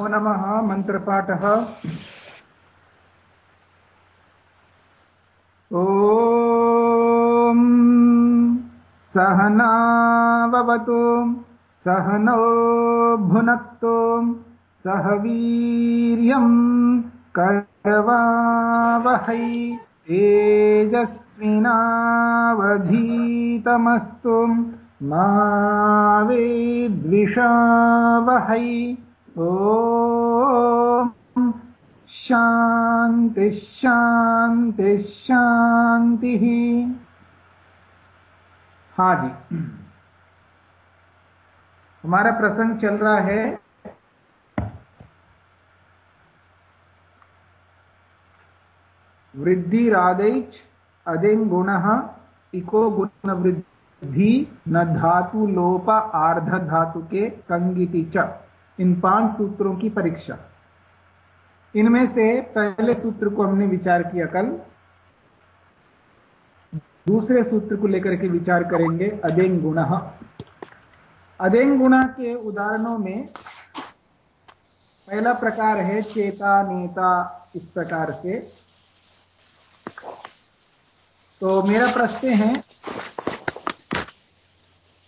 नमो नमः मन्त्रपाठः ॐ सहनावतु सहनो भुनक्तु सह वीर्यम् करवावहै तेजस्विनावधीतमस्तु मा विद्विषावहै। ॐ शान्तिः शान्तिः शान्तिः। हाँ जी। हमारा प्रसंग चल रहा है। वृद्धि रादैच अदें गुण, इको गुण वृद्धि न धातु लोप आर्ध धातु के कंगिति च। इन पाँच सूत्रों की परीक्षा। इनमें से पहले सूत्र को हमने विचार किया कल। दूसरे सूत्र को लेकर के विचार करेंगे अदेंग गुण अदेंग गुण के उदाहरणों में पहला प्रकार है चेता नेता इस प्रकार से। तो मेरा प्रश्न है,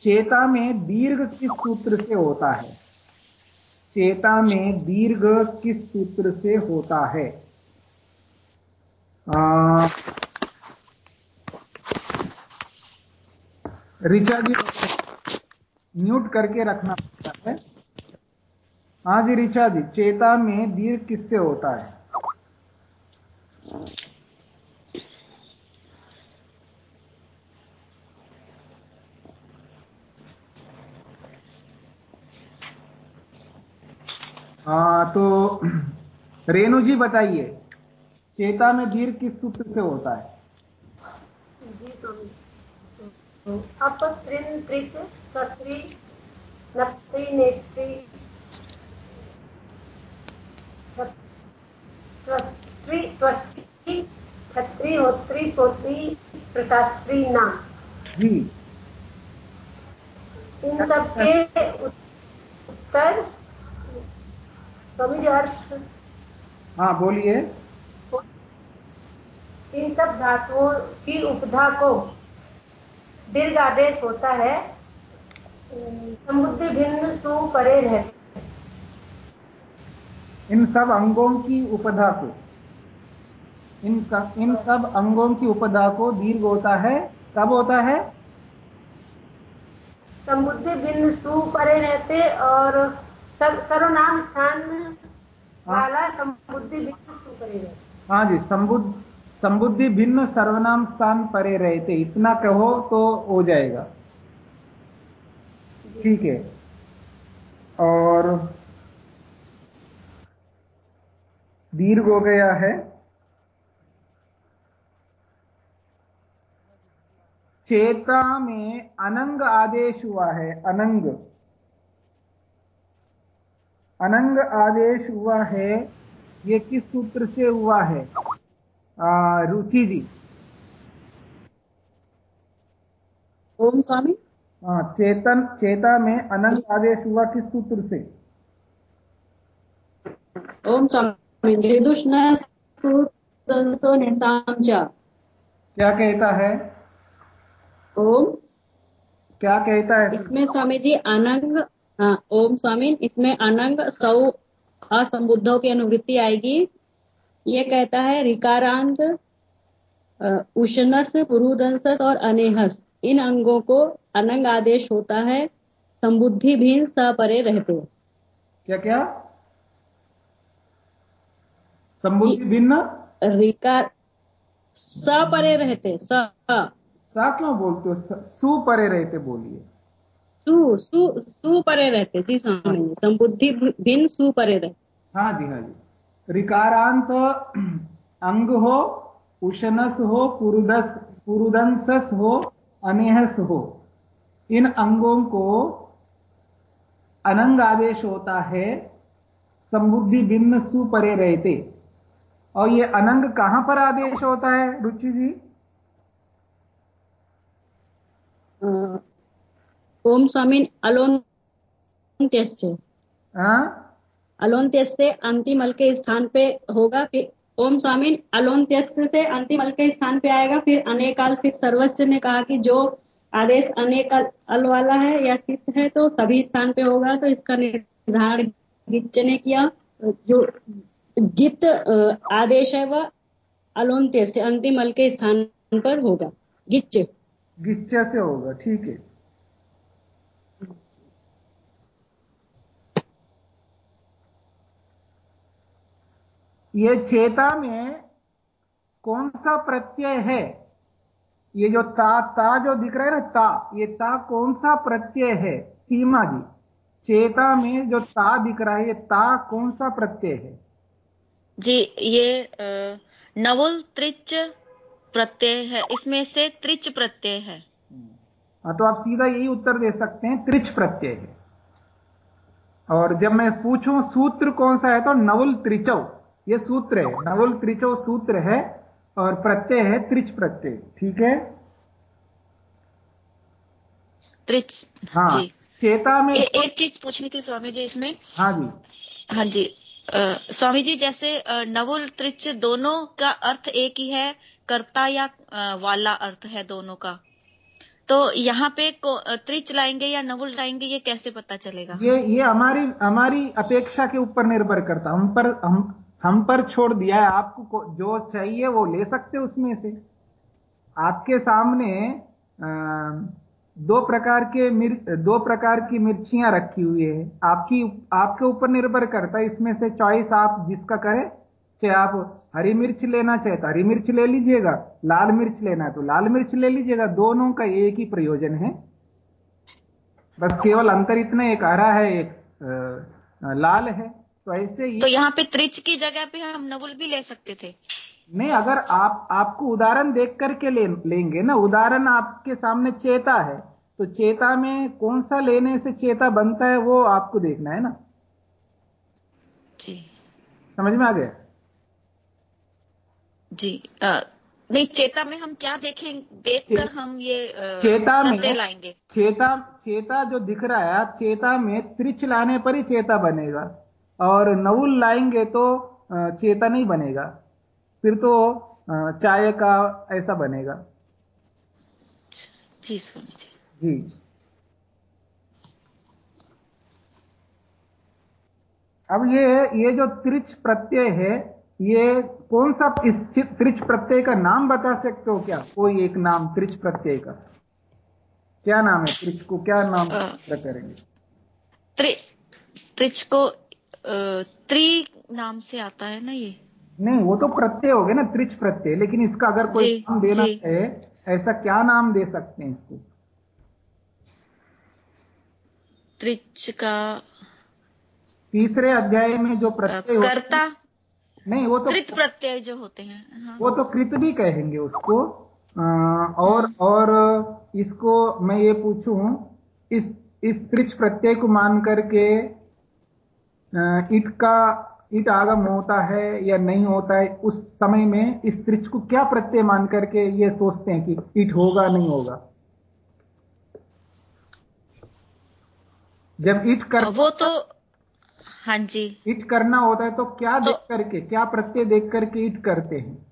चेता में दीर्घ किस सूत्र से होता है? चेता में दीर्घ किस सूत्र से होता है? ऋचा जी, म्यूट करके रखना पड़ता है। हाँ जी, ऋचा जी, चेता में दीर्घ किससे होता है? हाँ तो रेणु जी बताइए चेता में दीर्घ किस सूत्र से होता है? जी स्वामी अपस्त्रिन त्रिच सत्री नप्त्री नेत्री त्वस्त्री त्वस्त्री छत्री होत्री पोत्री प्रशास्त्री नाम। जी। इन सबके उत्तर स्वामी जी हाँ बोलिए। इन सब धातुओं की उपधा को दीर्घ आदेश होता है समुद्र भिन्न सु परे रहते इन सब अंगों की उपधा को इन सब इन सब अंगों की उपधा को दीर्घ होता है कब होता है? समुद्र भिन्न सु परे रहते और सर्व सर्वनाम स्थान वाला भिन्न सु हाँ जी संबुद्ध संबुद्धि भिन्न सर्वनाम स्थान परे रहते इतना कहो तो हो जाएगा। ठीक है। और दीर्घ हो गया है। चेता में अनंग आदेश हुआ है अनंग। अनंग आदेश हुआ है ये किस सूत्र से हुआ है? रुचि जी ओम स्वामी। हाँ चेतन चेता में अनंग आदेश हुआ किस सूत्र से? ओम स्वामी क्या कहता है? ओम। क्या कहता है? इसमें स्वामी जी अनंग हाँ ओम स्वामी इसमें अनंग सौ असंबुद्धों की अनुवृत्ति आएगी। ये कहता है रिकारांत उष्णस पुरुदंस और अनेहस। इन अंगों को अनंग आदेश होता है संबुद्धि भी सपरे रहते। क्या क्या संबुद्धि भिन्न? रिकार सपरे रहते स। क्यों बोलते हो? सु परे रहते बोलिए। सु सु सु परे रहते जी स्वामी जी संबुद्धि भिन्न सु परे रहते। हाँ जी हाँ जी। रिकारांत अंग हो उशनस हो पुरुदस पुरुदंसस हो अनेहस हो। इन अंगों को अनंग आदेश होता है संबुद्धि भिन्न सुपरे रहते। और ये अनंग कहाँ पर आदेश होता है रुचि जी? ओम स्वामी अलोन्त्यस्य हाँ? अलोन्त्य से अंतिम अल के स्थान पे होगा फिर ओम स्वामी अलोन्त्य से अंतिम अल के स्थान पे आएगा फिर अनेकाल से सर्वस्व ने कहा कि जो आदेश अनेक अल वाला है या सिद्ध है तो सभी स्थान पे होगा तो इसका निर्धारण गिच ने किया। जो गित आदेश है वह अलोन्त्य से अंतिम अल के स्थान पर होगा। गिच गिच्च से होगा ठीक है। ये चेता में कौन सा प्रत्यय है? ये जो ता ता जो दिख रहा है ना ता ये ता कौन सा प्रत्यय है? सीमा जी चेता में जो ता दिख रहा है ये ता कौन सा प्रत्यय है? जी ये नवुल त्रिच प्रत्यय है इसमें से त्रिच प्रत्यय है। हाँ तो आप सीधा यही उत्तर दे सकते हैं त्रिच प्रत्यय है। और जब मैं पूछूँ सूत्र कौन सा है तो नवुल त्रिचव ये सूत्र है। नवुल त्रिचो सूत्र है और प्रत्यय है त्रिच प्रत्यय। ठीक है? त्रिच हाँ। जी। चेता में ए, एक चीज़ पूछनी थी स्वामी जी इसमें। हाँ जी। हाँ जी। आ, स्वामी जी जैसे नवुल त्रिच दोनों का अर्थ एक ही है कर्ता या वाला अर्थ है दोनों का। तो यहाँ पे त्रिच लाएँगे या नवुल लाएँगे ये कैसे पता चलेगा? ये ये हमारी हमारी अपेक्षा के ऊपर निर्भर करता हम पर हम हम पर छोड़ दिया है, आपको जो चाहिए वो ले सकते उसमें से। आपके सामने दो प्रकार के मिर्च दो प्रकार की मिर्चियाँ रखी हुई है। आपकी, आपके ऊपर निर्भर करता है, इसमें से चॉइस आप जिसका करें, चाहे आप हरी मिर्च लेना चाहे तो हरी मिर्च ले लीजिएगा, लाल मिर्च लेना है तो लाल मिर्च ले लीजिएगा, दोनों का एक ही प्रयोजन है। बस केवल अंतर इतना एक हरा है, एक लाल है। तो ऐसे ही तो यहाँ पे त्रिच की जगह पे हम नवुल भी ले सकते थे। नहीं अगर आप आपको उदाहरण देख करके ले, लेंगे ना उदाहरण आपके सामने चेता है तो चेता में कौन सा लेने से चेता बनता है वो आपको देखना है ना? जी। समझ में आ गया? जी अ, नहीं चेता में हम क्या देखें देखकर हम ये अ, चेता में लाएँगे। चेता चेता जो दिख रहा है आप चेता में त्रिच लाने पर ही चेता बनेगा। और नवुल लाएँगे तो चेता नहीं बनेगा। फिर तो चाय का ऐसा बनेगा। जी स्वामी जी। जी। अब ये ये जो त्रिच प्रत्यय है ये कौन सा इस त्रिच प्रत्यय का नाम बता सकते हो क्या? कोई एक नाम त्रिच प्रत्यय का। क्या नाम है त्रिच को? क्या नाम करेंगे त्रि त्रिच को त्रि नाम से आता है ना ये? नहीं वो तो प्रत्यय हो गया ना त्रिच प्रत्यय। लेकिन इसका अगर कोई नाम देना है ऐसा क्या नाम दे सकते हैं इसको? त्रिच का तीसरे अध्याय में जो प्रत्यय होते कर्ता? नहीं वो तो कृत प्रत्यय जो होते हैं हाँ। वो तो कृत भी कहेंगे उसको। अ, और और इसको मैं ये पूछूँ इस इस त्रिच प्रत्यय को मान करके इट का इट आगम होता है या नहीं होता है उस समय में इस त्रिच को क्या प्रत्यय मान करके ये सोचते हैं कि इट होगा नहीं होगा? जब इट कर वो तो हाँ जी। इट करना होता है तो क्या तो- देख करके क्या प्रत्यय देख करके इट करते हैं?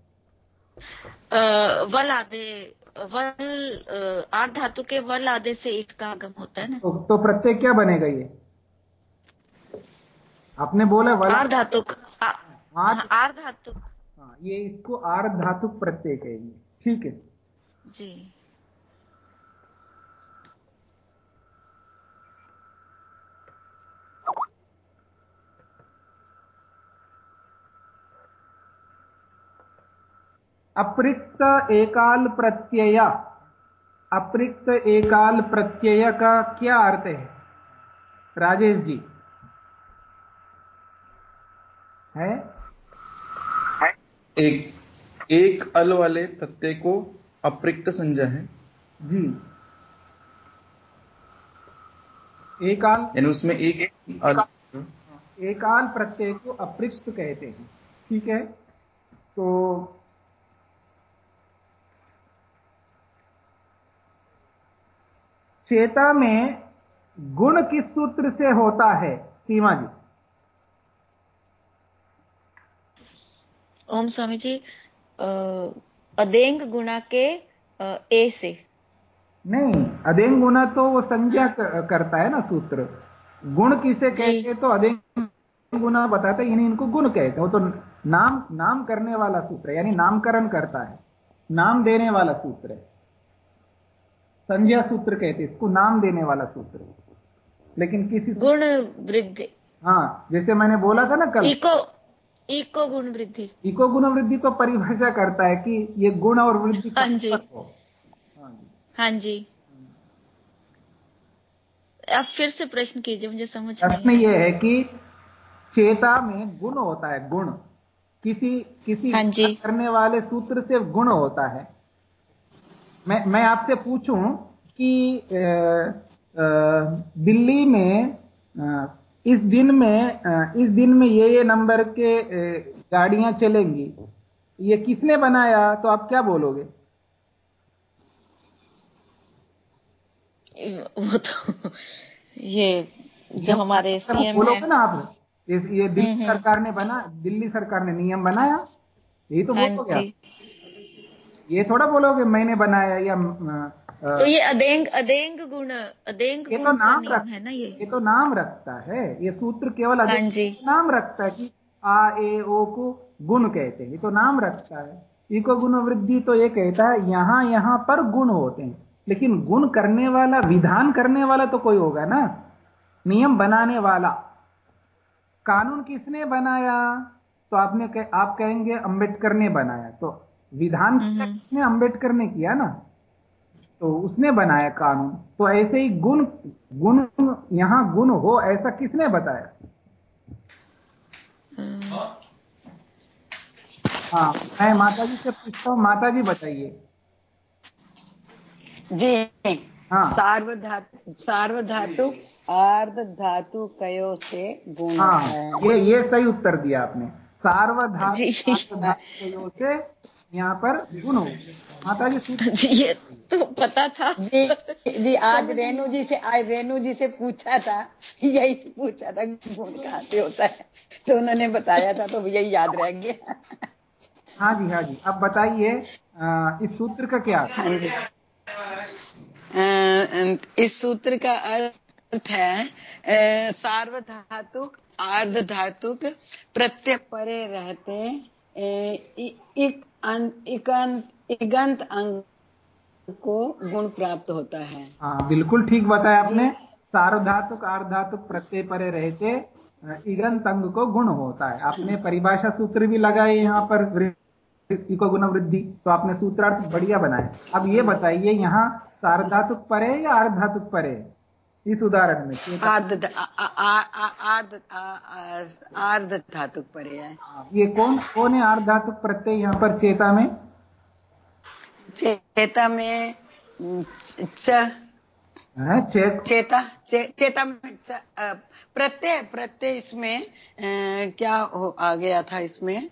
वल आदे वल आठ धातु के वल आदे से ईट का आगम होता है ना। तो, तो प्रत्यय क्या बनेगा ये? आपने बोला वाला आर धातु आर धातु हाँ, ये इसको आर्ध धातुक प्रत्यय कहेंगे। ठीक है? जी। अप्रिक्त एकाल प्रत्यय। अप्रिक्त एकाल प्रत्यय का क्या अर्थ है? राजेश जी। है? एक एक अल वाले प्रत्यय को अप्रिक्त संज्ञा है। जी। एकाल यानी उसमें एक अल एकाल प्रत्यय को अप्रिक्त कहते हैं। ठीक है? तो चेता में गुण किस सूत्र से होता है? सीमा जी। ओम स्वामी जी अदेंग गुणा के ए से। नहीं अदेंग गुना तो वो संज्ञा करता है ना सूत्र। गुण किसे कहते तो अदेंग गुना बताते हैं इन्हें इनको गुण कहते हैं। वो तो नाम नाम करने वाला सूत्र है यानी नामकरण करता है। नाम देने वाला सूत्र है। संज्ञा सूत्र कहते इसको नाम देने वाला सूत्र लेकिन किसी गुण वृद्धि। हाँ जैसे मैंने बोला था ना कल इको इको गुण वृद्धि। इको गुण वृद्धि तो परिभाषा करता है कि ये गुण और वृद्धि हाँ जी। तक हो। जी। हाँ आप फिर से प्रश्न कीजिए मुझे समझ प्रश्न ये है कि चेता में गुण होता है गुण। किसी किसी हाँ जी। करने वाले सूत्र से गुण होता है। मैं मैं आपसे पूछूँ कि अ, अ, दिल्ली में इस दिन में इस दिन में ये ये नंबर के गाड़ियाँ चलेंगी। ये किसने बनाया? तो आप क्या बोलोगे? वो तो ये जो हमारे सीएम बोलोगे ना आप? इस- ये हम्म, दिल्ली हम्म। सरकार ने बना दिल्ली सरकार ने नियम बनाया? यही तो हाँ बोलोगे आप? ये थोड़ा बोलोगे मैंने बनाया या तो ये अदेंग अदेंग गुण अदेंग ये तो नाम रख है ना ये? ये तो नाम रखता है। ये सूत्र केवल हाँ अधिक जी नाम रखता है कि आ ए ओ को गुण कहते हैं। ये तो नाम रखता है। इको गुण वृद्धि तो ये कहता है यहाँ यहाँ पर गुण होते हैं। लेकिन गुण करने वाला विधान करने वाला तो कोई होगा ना? नियम बनाने वाला। कानून किसने बनाया? तो आपने कह, आप कहेंगे अंबेडकर ने बनाया। तो विधान हम्म। किसने अंबेडकर ने किया ना? तो उसने बनाया कानून। तो ऐसे ही गुण गुण यहाँ गुण हो ऐसा किसने बताया? हाँ मैं माता जी से पूछता हूँ माता जी बताइए। जी। हाँ। सार्वधातु सार्वधातु अर्ध धातु कयो से गुण हाँ ये ये सही उत्तर दिया आपने। सार्वधातु से यहाँ पर गुण हो माता जी सूत्र जी ये तो पता था। जी जी आज रेणु जी से आज रेणु जी से पूछा था यही पूछा था गुण कहाँ से होता है। तो उन्होंने बताया था तो यही याद रह गया। हाँ जी हाँ जी अब बताइए इस सूत्र का क्या अर्थ? हाँ? जी। इस सूत्र का अर्थ है सार्वधातुक अर्ध धातुक प्रत्यय परे रहते अ, अं- इकंत इगंत अंग को गुण प्राप्त होता है। हाँ बिल्कुल ठीक बताया आपने। सार्वधातुक आर्धातुक प्रत्यय परे रहते इगंत अंग को गुण होता है। आपने परिभाषा सूत्र भी लगाए यहाँ पर वृद्धि को गुण वृद्धि तो आपने सूत्रार्थ बढ़िया बनाए अब ये बताइए यहाँ सार्वधातुक परे या आर्धातुक परे? इस उदाहरण में आर्ध ध- आ- आ- आ- आ- आर्ध आ- आ- आर्ध धातुक परे है। ये कौन कौन है आर्धातुक प्रत्यय यहाँ पर चेता में? चेता में च है चेक चेता चे, चेता में प्रत्यय प्रत्यय इसमें क्या हो आ गया था इसमें?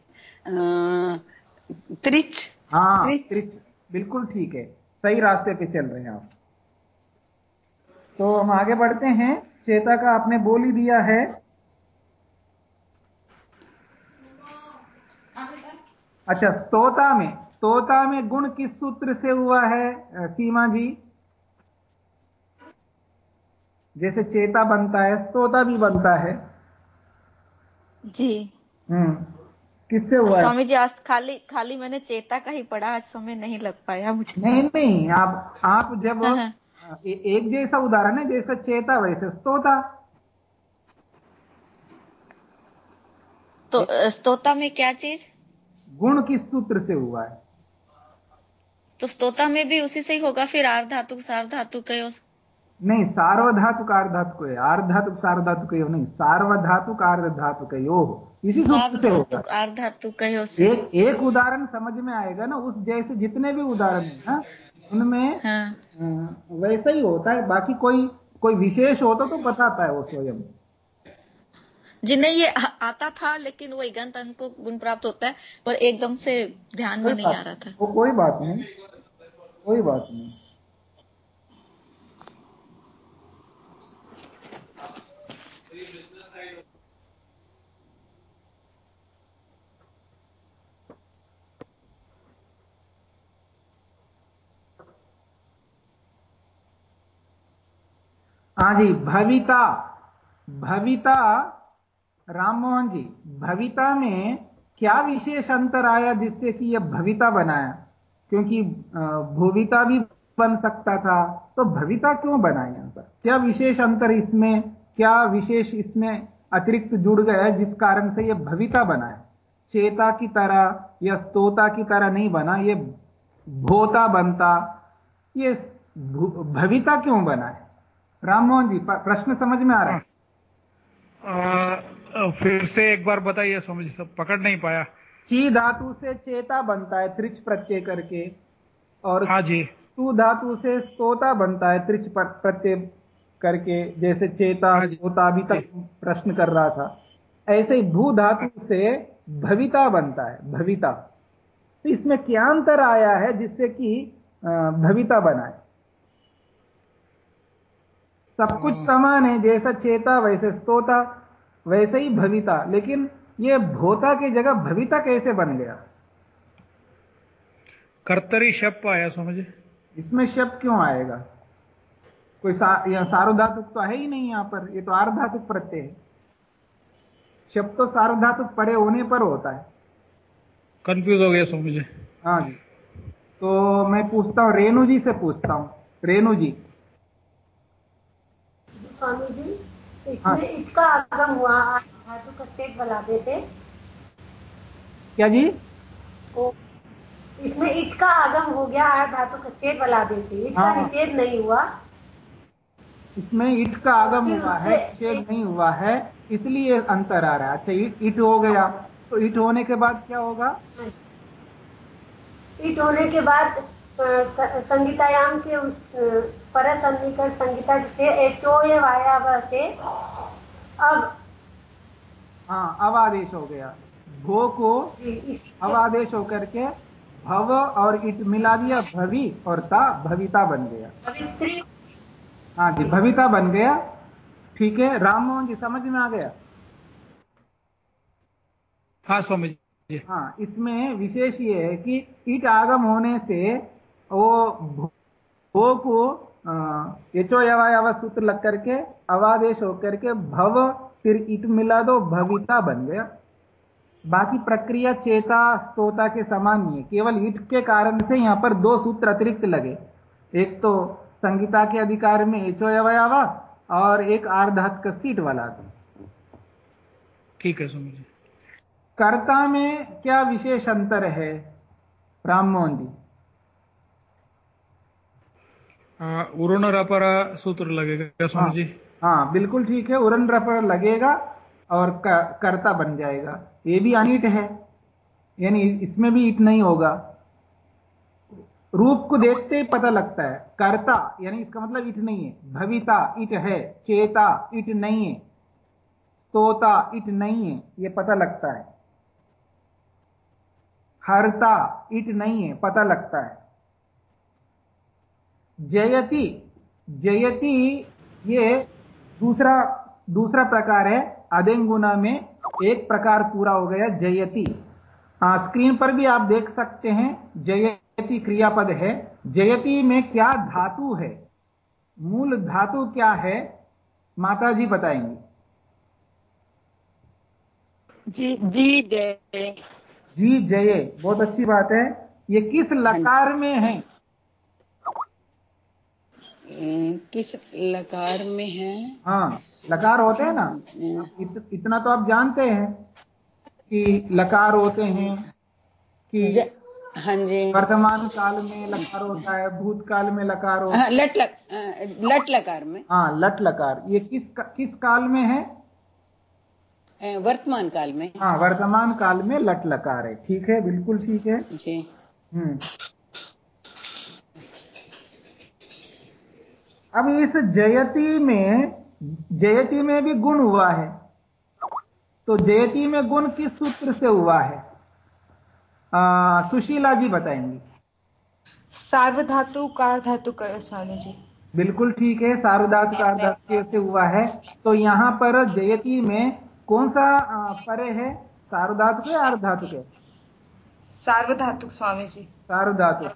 त्रिच हाँ। त्रिच बिल्कुल ठीक है। सही रास्ते पे चल रहे हैं आप। तो हम आगे बढ़ते हैं। चेता का आपने बोल ही दिया है। अच्छा स्तोता में स्तोता में गुण किस सूत्र से हुआ है सीमा जी? जैसे चेता बनता है स्तोता भी बनता है। जी। हम्म किससे हुआ स्वामी जी आज खाली खाली मैंने चेता का ही पढ़ा आज समय नहीं लग पाया मुझे। नहीं नहीं आप आप जब हाँ, हाँ। ए- एक जैसा उदाहरण है जैसा चेता वैसे स्तोता। तो स्तोता में क्या चीज़? गुण किस सूत्र से हुआ है? तो स्तोता में भी उसी से ही होगा फिर आर्ध धातु सार्ध धातु कयो? नहीं सार्वधातुक आर्धातुक है आर्धातुक सार्वधातुक यो नहीं सार्वधातुक आर्धातुक यो इसी सूत्र से होगा। धातु आर्ध धातु कयो से। एक एक उदाहरण समझ में आएगा ना उस जैसे जितने भी उदाहरण है ना उनमें हाँ। वैसा ही होता है। बाकी कोई कोई विशेष होता तो बताता है वो स्वयं। जिन्हें नहीं ये आता था लेकिन वो इगंत अंग को गुण प्राप्त होता है पर एकदम से ध्यान में नहीं आ रहा था। वो कोई बात नहीं। कोई बात नहीं। हाँ जी, भविता भविता, राम मोहन जी, भविता में क्या विशेष अंतर आया जिससे कि यह भविता बनाया? क्योंकि भूविता भी बन सकता था तो भविता क्यों बना यहाँ पर? क्या विशेष अंतर इसमें, क्या विशेष इसमें अतिरिक्त जुड़ गया जिस कारण से यह भविता बना है? चेता की तरह या स्तोता की तरह नहीं बना ये भोता बनता ये भविता क्यों बना है? राममोहन जी प्रश्न समझ में आ रहा है? फिर से एक बार बताइए समझ सब पकड़ नहीं पाया। ची धातु से चेता बनता है त्रिच प्रत्यय करके। और हाँ जी। स्तु धातु से स्तोता बनता है त्रिच प्रत्यय करके। जैसे चेता हाँ होता अभी तक प्रश्न कर रहा था। ऐसे ही भू धातु से भविता बनता है भविता। तो इसमें क्या अंतर आया है जिससे कि भविता बनाए सब कुछ हाँ। समान है जैसा चेता वैसे स्तोता वैसे ही भविता। लेकिन ये भोता की जगह भविता कैसे बन गया? कर्तरी शब्द आया समझे? इसमें शब्द क्यों आएगा? कोई सा, सार्वधातुक तो है ही नहीं यहाँ पर ये तो आर्धातुक प्रत्यय है। शब्द तो सार्वधातुक पड़े होने पर होता है। कंफ्यूज हो गया समझे। हाँ जी। तो मैं पूछता हूँ रेणु जी से पूछता हूँ। रेणु जी स्वामी जी इसमें हाँ। इसका आगम हुआ धातु का स्टेप बना देते क्या जी? ओ, इसमें ईट का आगम हो गया आठ धातु का स्टेप बना देते इसका हाँ। निषेध नहीं हुआ। इसमें ईट का आगम हुआ है छेद नहीं हुआ है इसलिए अंतर आ रहा है। अच्छा ईट ईट हो गया। तो ईट होने के बाद क्या होगा? ईट होने के बाद संगीतायाम के उस पर सन्निकट संगीता से एचोय वायाव से अब हाँ अब आदेश हो गया। भो को अब आदेश होकर के भव और इट मिला दिया भवि और ता भविता बन गया। हाँ जी भविता बन गया। ठीक है राम मोहन जी समझ में आ गया? हाँ स्वामी जी। हाँ इसमें विशेष ये है कि इट आगम होने से वो भो को यचो यवा सूत्र लग करके अवादेश होकर के भव फिर ईट मिला दो भविता बन गया। बाकी प्रक्रिया चेता स्तोता के समान ही है। केवल ईट के कारण से यहाँ पर दो सूत्र अतिरिक्त लगे। एक तो संगीता के अधिकार में एचो यवा और एक आर्धात का सीट वाला था ठीक है समझिए कर्ता में क्या विशेष अंतर है? राम मोहन जी। उरण रपरा सूत्र लगेगा स्वामी हाँ, जी हाँ बिल्कुल ठीक है उरण रपर लगेगा और कर्ता बन जाएगा। ये भी अनिट है यानी इसमें भी ईट नहीं होगा। रूप को देखते ही पता लगता है कर्ता यानी इसका मतलब इट नहीं है भविता इट है चेता इट नहीं है स्तोता इट नहीं है यह पता लगता है। हरता इट नहीं है पता लगता है। जयति जयति ये दूसरा दूसरा प्रकार है। अदेंगुना में एक प्रकार पूरा हो गया जयति। स्क्रीन पर भी आप देख सकते हैं जयति क्रियापद है। जयति में क्या धातु है? मूल धातु क्या है? माता जी बताएँगी। जी जी जय। जी जय। बहुत अच्छी बात है। ये किस लकार में है? किस लकार में है? हाँ लकार होते हैं ना। इत, इतना तो आप जानते हैं कि लकार होते हैं कि. हाँ जी। वर्तमान काल में लकार होता है भूतकाल में लकार होता है लट लक, लट लकार में। हाँ लट लकार। ये किस किस काल में है? वर्तमान काल में। हाँ वर्तमान काल में लट लकार है। ठीक है बिल्कुल ठीक है। जी। हम्म। अब इस जयती में जयती में भी गुण हुआ है। तो जयती में गुण किस सूत्र से हुआ है? आ, सुशीला जी बताएँगी। सार्वधातु कार धातु स्वामी जी। बिल्कुल ठीक है सार्वधातु कार धातु से हुआ है। तो यहाँ पर जयती में कौन सा परे है? सार्वधातु के अर्धातु के? सार्वधातु स्वामी जी सार्वधातु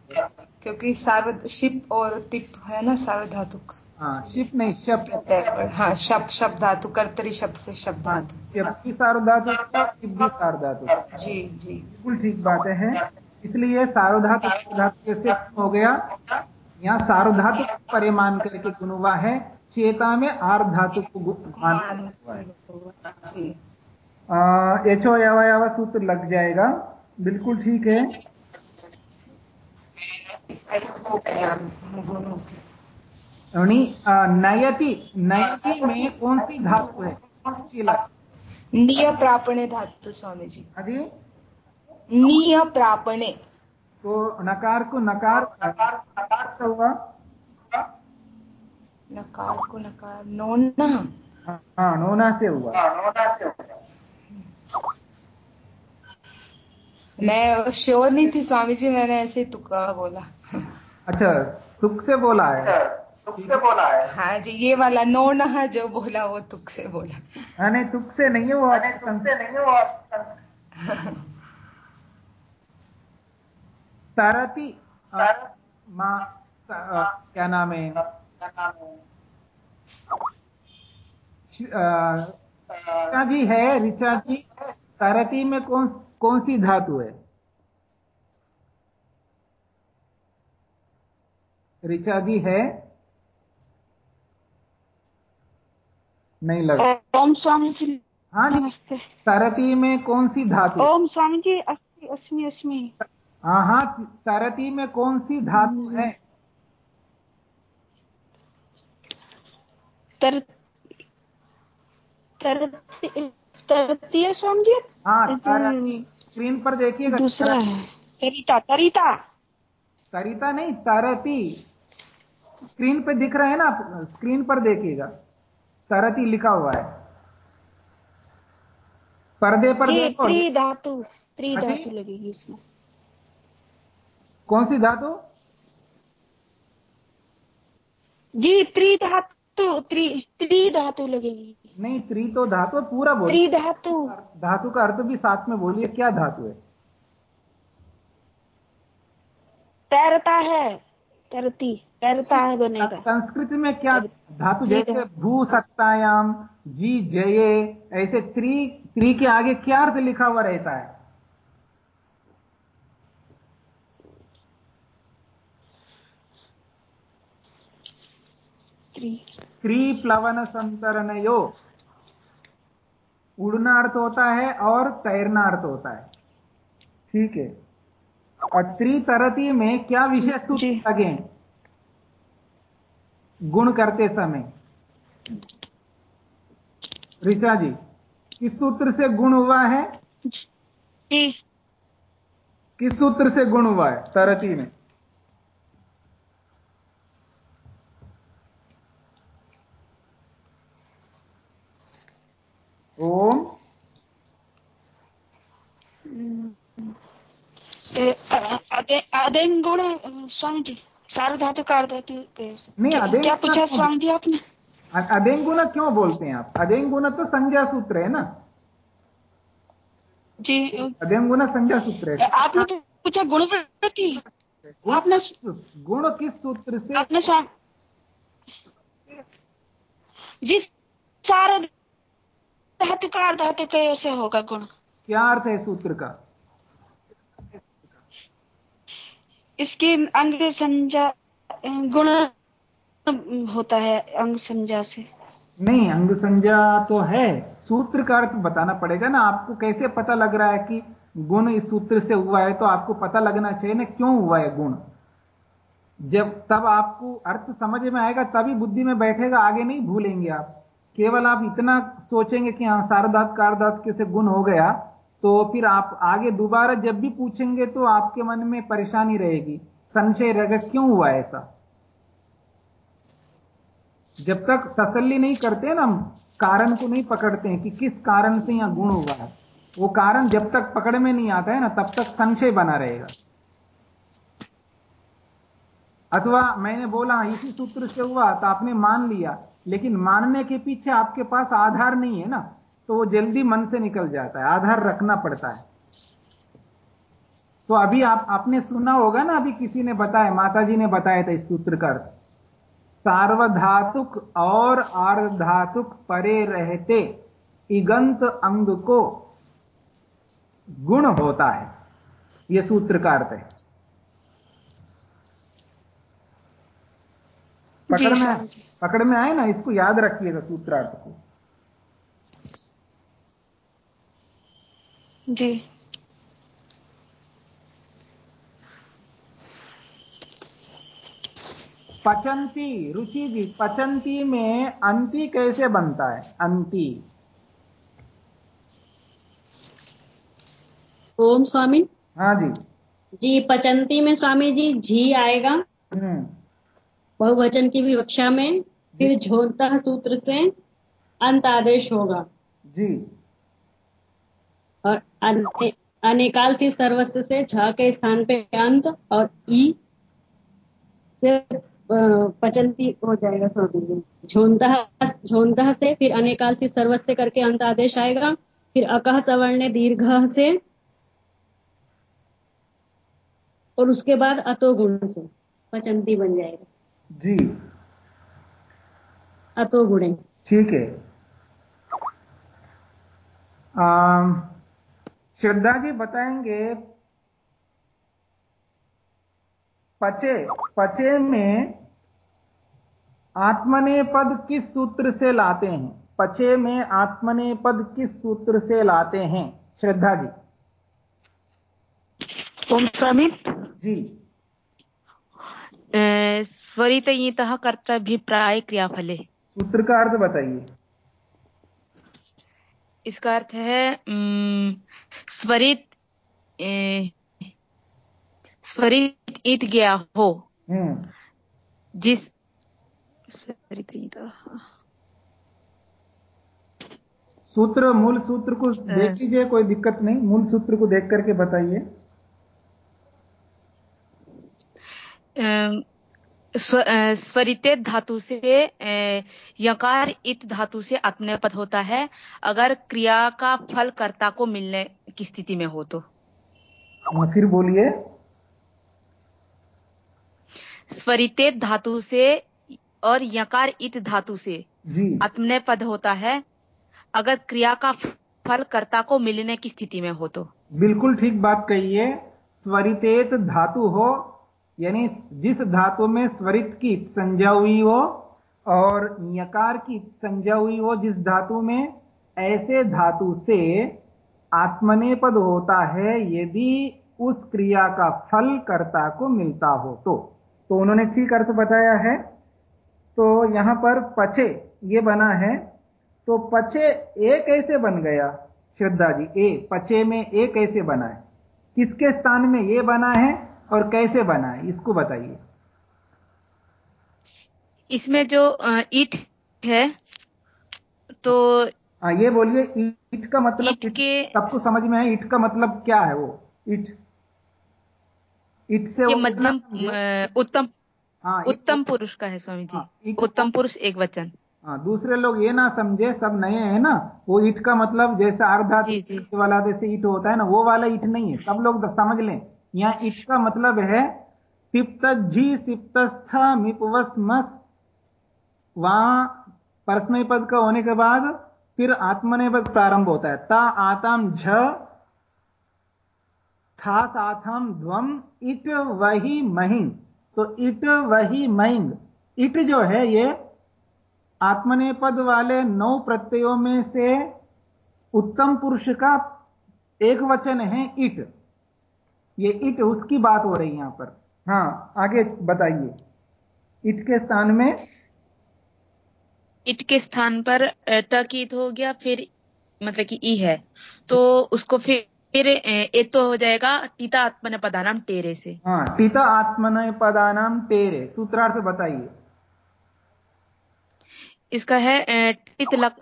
क्योंकि सार्व शिप और तिप है ना सार्वधातुक हाँ शिप नहीं प्रत्यय हाँ शब शब्द धातु कर्तरी शब्द से शब्द हाँ धातु भी सार्वधातु शिप भी सार्वधातु जी जी बिल्कुल ठीक बात है इसलिए सार्वधातु कैसे हो गया यहाँ सार्वधातु को परे मान करके गुण हुआ है चेता में आर्ध धातु को है यचो सूत्र लग जाएगा बिल्कुल ठीक है। हो हो नयति नयति में कौन सी धातु है? निय प्रापणे धातु स्वामी जी अभी निय प्रापणे। तो नकार को नकार नकार से हुआ? नकार को नकार नोना। हाँ नोना से हुआ। नोना से हुआ। मैं श्योर नहीं थी स्वामी जी मैंने ऐसे ही तुक्का बोला। अच्छा तुक से बोला है? तुक से बोला है। हाँ जी ये वाला नोना जो बोला वो तुक से बोला। हाँ नहीं तुक से नहीं है वो आपके संस- तरती आ, माँ त- आ, क्या नाम है? ऋचा जी है ऋचा जी। तरती में कौन कौन सी धातु है? ऋचा जी है? नहीं लगा। ओम स्वामी जी हाँ नमस्ते। तरती में कौन सी धातु ओम स्वामी जी अस्मि अस्मि अस्मि। हाँ हाँ तरती में कौन सी धातु है? तर तरती तरती है स्वामी जी? हाँ तरती स्क्रीन पर देखिएगा दूसरा है। तरीता तरीता। तरीता नहीं तरती। स्क्रीन पे दिख रहा है ना आप स्क्रीन पर देखिएगा। तरती लिखा हुआ है। पर्दे पर देखो। त्रि धातु त्रि हाँ धातु लगेगी इसमें। कौन सी धातु? जी त्रि धातु त्रि त्रि धातु लगेगी। नहीं त्रि तो धातु है, पूरा त्रि बोलिए धातु। धातु का अर्थ भी साथ में बोलिए क्या धातु है? तैरता है तैरती तैरता है बनेगा। संस्कृत में क्या धातु जैसे भू सत्तायाम जी जये ऐसे त्री त्री के आगे क्या अर्थ लिखा हुआ रहता है? त्रि। त्रिप्लवन संतरणयो उड़ना अर्थ होता है और तैरना अर्थ होता है। ठीक है? और त्रितरती में क्या विशेष सूत्र लगे? गुण करते समय। ऋचा जी किस सूत्र से गुण हुआ है? किस सूत्र से गुण हुआ है? तरती में। ओम ए, अदेन गुण स्वामी जी सार्वधातु नहीं, अदेन क्या पूछा स्वामी जी आपने? अदेंगुण क्यों बोलते हैं आप? अदेंगुण तो संज्ञा सूत्र है ना? जी अदेंगुण संज्ञा सूत्र है। आपने पूछा गुण गुण आपने गुण किस सूत्र से आपने जी सार्वधातु कार्धातु कैसे होगा गुण। क्या अर्थ है सूत्र का? इसकी अंग संज्ञा गुण होता है अंग संज्ञा से। नहीं अंग संज्ञा तो है। सूत्र का अर्थ बताना पड़ेगा ना। आपको कैसे पता लग रहा है कि गुण इस सूत्र से हुआ है? तो आपको पता लगना चाहिए ना क्यों हुआ है गुण। जब तब आपको अर्थ समझ में आएगा तभी बुद्धि में बैठेगा आगे नहीं भूलेंगे आप। केवल आप इतना सोचेंगे कि हाँ सारदात कारदात के से गुण हो गया तो फिर आप आगे दोबारा जब भी पूछेंगे तो आपके मन में परेशानी रहेगी। संशय रहेगा, क्यों हुआ ऐसा? जब तक तसल्ली नहीं करते ना हम, कारण को नहीं पकड़ते हैं कि किस कारण से यहाँ गुण हुआ है। वो कारण जब तक पकड़ में नहीं आता है ना, तब तक संशय बना रहेगा। अथवा मैंने बोला, इसी सूत्र से हुआ तो आपने मान लिया लेकिन मानने के पीछे आपके पास आधार नहीं है ना तो वो जल्दी मन से निकल जाता है, आधार रखना पड़ता है। तो अभी आप, आपने सुना होगा ना, अभी किसी ने बताया माता जी ने बताया था इस सूत्र का अर्थ। सार्वधातुक और आर्धातुक परे रहते, इगंत अंग को गुण होता है। यह सूत्र का अर्थ है। पकड़ में पकड़ में आए ना इसको याद रखिएगा सूत्रार्थ को। जी। पचंती रुचि जी पचंती में अंति कैसे बनता है? अंति। ओम स्वामी। हाँ जी। जी पचंती में स्वामी जी झी आएगा। हम्म। बहुवचन की विवक्षा में फिर झोनता सूत्र से अंत आदेश होगा। जी। और अने, अनेकाल से सर्वस्व से झ के स्थान पे अंत और ई से पचंती हो जाएगा स्वामी जी। झोनता झोंता से फिर अनेकाल से सर्वस्व करके अंत आदेश आएगा। फिर अकह सवर्ण दीर्घ से और उसके बाद अतो गुण से पचंती बन जाएगा। जी। अतो गुणे। ठीक है। श्रद्धा जी बताएँगे पचे पचे में आत्मने पद किस सूत्र से लाते हैं? पचे में आत्मने पद किस सूत्र से लाते हैं? श्रद्धा जी। ओम स्वामी। जी। स्वरितयितः कर्तव्यप्राय क्रियाफले सूत्र का अर्थ बताइए इसका अर्थ है स्वरित ए, स्वरित इत गया हो जिस स्वरित सूत्र मूल सूत्र को देख लीजिए कोई दिक्कत नहीं मूल सूत्र को देख करके बताइए स्व, अ, धातु से यकार इत धातु से आत्मनेपद होता है। अगर क्रिया का फल कर्ता को मिलने की स्थिति में हो तो। हाँ, फिर बोलिए। स्वरिते धातु से और यकार इत धातु से आत्मनेय पद होता है। अगर क्रिया का फल कर्ता को मिलने की स्थिति में हो तो। बिल्कुल ठीक बात कही है। स्वरितेत धातु हो यानी जिस धातु में स्वरित की संज्ञा हुई हो और यकार की संज्ञा हुई हो, जिस धातु में ऐसे धातु से आत्मनेपद होता है, यदि उस क्रिया का फल कर्ता को मिलता हो तो। तो उन्होंने ठीक अर्थ बताया है। तो यहाँ पर पचे, ये बना है। तो पचे ए कैसे बन गया? श्रद्धा जी, ए, पचे में ए कैसे बना है? किसके स्थान में ये बना है? और कैसे बना है इसको बताइए। इसमें जो ईट है तो हाँ ये बोलिए ईट का मतलब ईट के सबको समझ में है ईट का मतलब क्या है वो? ईट। ईट से समझे? उत्तम हाँ उत्तम पुरुष का है स्वामी जी। हाँ, उत्तम पुरुष एक वचन। हाँ दूसरे लोग ये ना समझे सब नए हैं ना वो ईट का मतलब जैसे अर्धा। वाला जैसे ईट होता है ना वो वाला ईट नहीं है सब लोग समझ लें। यहाँ ईट का मतलब है तिप्त झी सिप्तस्थ मिपवस मस वहाँ परस्मय पद का होने के बाद फिर आत्मने पद प्रारंभ होता है। ता आताम झ, था साथम ध्वम इट वही महिंग तो इट वही महिंग इट जो है ये आत्मनेपद वाले नौ प्रत्ययों में से उत्तम पुरुष का एक वचन है इट। ये इट उसकी बात हो रही है यहाँ पर। हाँ आगे बताइए। इट के स्थान में? इट के स्थान पर टकीत हो गया फिर मतलब कि ई है। तो उसको फिर फिर ए तो हो जाएगा टीता आत्मन पदानाम टेरे से। हाँ टीता आत्मनय पदानाम तेरे सूत्रार्थ बताइए। इसका है टित लक,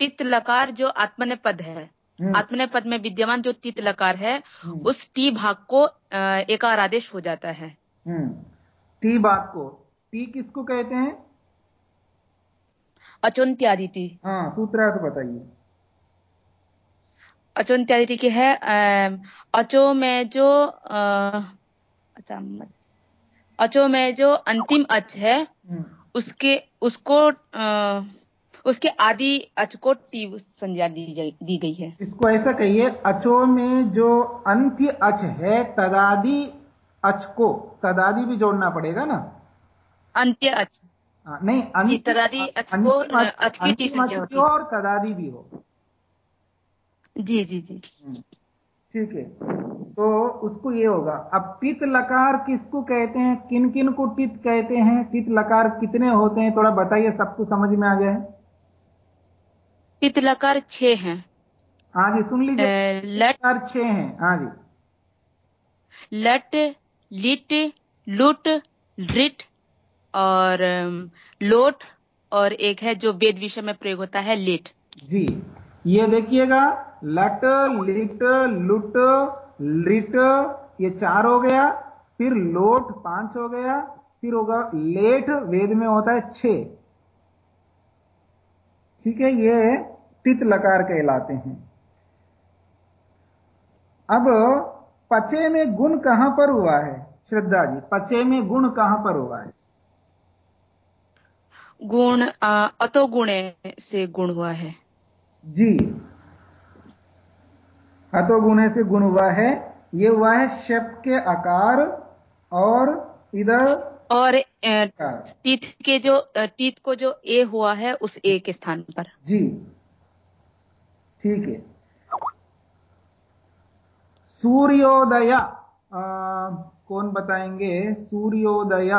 टित लकार जो आत्मन पद है। हम्म, आत्मने पद में विद्यमान जो तित लकार है हम्म, उस टी भाग को एकार आदेश हो जाता है। हम्म। टी बात को टी किसको कहते हैं? अचोन्त्यादि टी हाँ सूत्रार्थ बताइए। अचोन्त्यादि टी की है अचो में जो अच्छा अचो में जो अंतिम अच है हम्म, उसके उसको अ, उसके आदि अच को टी संज्ञा दी दी गई है। इसको ऐसा कहिए अचो में जो अंत्य अच है तदादि अच को तदादि भी जोड़ना पड़ेगा ना? अंत्य अच। हाँ, नहीं अंत्य तदादि अच को, अच- की टी संज्ञा भी और तदादि भी हो। जी जी जी। ठीक है। तो उसको ये होगा अब टित लकार किसको कहते हैं किन किन को टित कहते हैं टित लकार कितने होते हैं थोड़ा बताइए सबको समझ में आ जाए। टित लकार छह हैं। हाँ जी सुन लीजिए। लट छह हैं। हाँ जी। लट लिट लुट लिट और लोट और एक है जो वेद विषय में प्रयोग होता है लिट। जी ये देखिएगा लट लिट लुट लिट ये चार हो गया फिर लोट पाँच हो गया फिर होगा लेट वेद में होता है छ। ठीक है ये तित लकार कहलाते हैं। अब पचे में गुण कहाँ पर हुआ है? श्रद्धा जी पचे में गुण कहाँ पर हुआ है? गुण अतो गुणे से गुण हुआ है। जी हतो गुणे से गुण हुआ है। ये हुआ है शब के आकार और इधर और। टीथ के जो टीथ को जो ए हुआ है उस ए के स्थान पर। जी। ठीक है। सूर्योदय आ, कौन बताएँगे? सूर्योदय।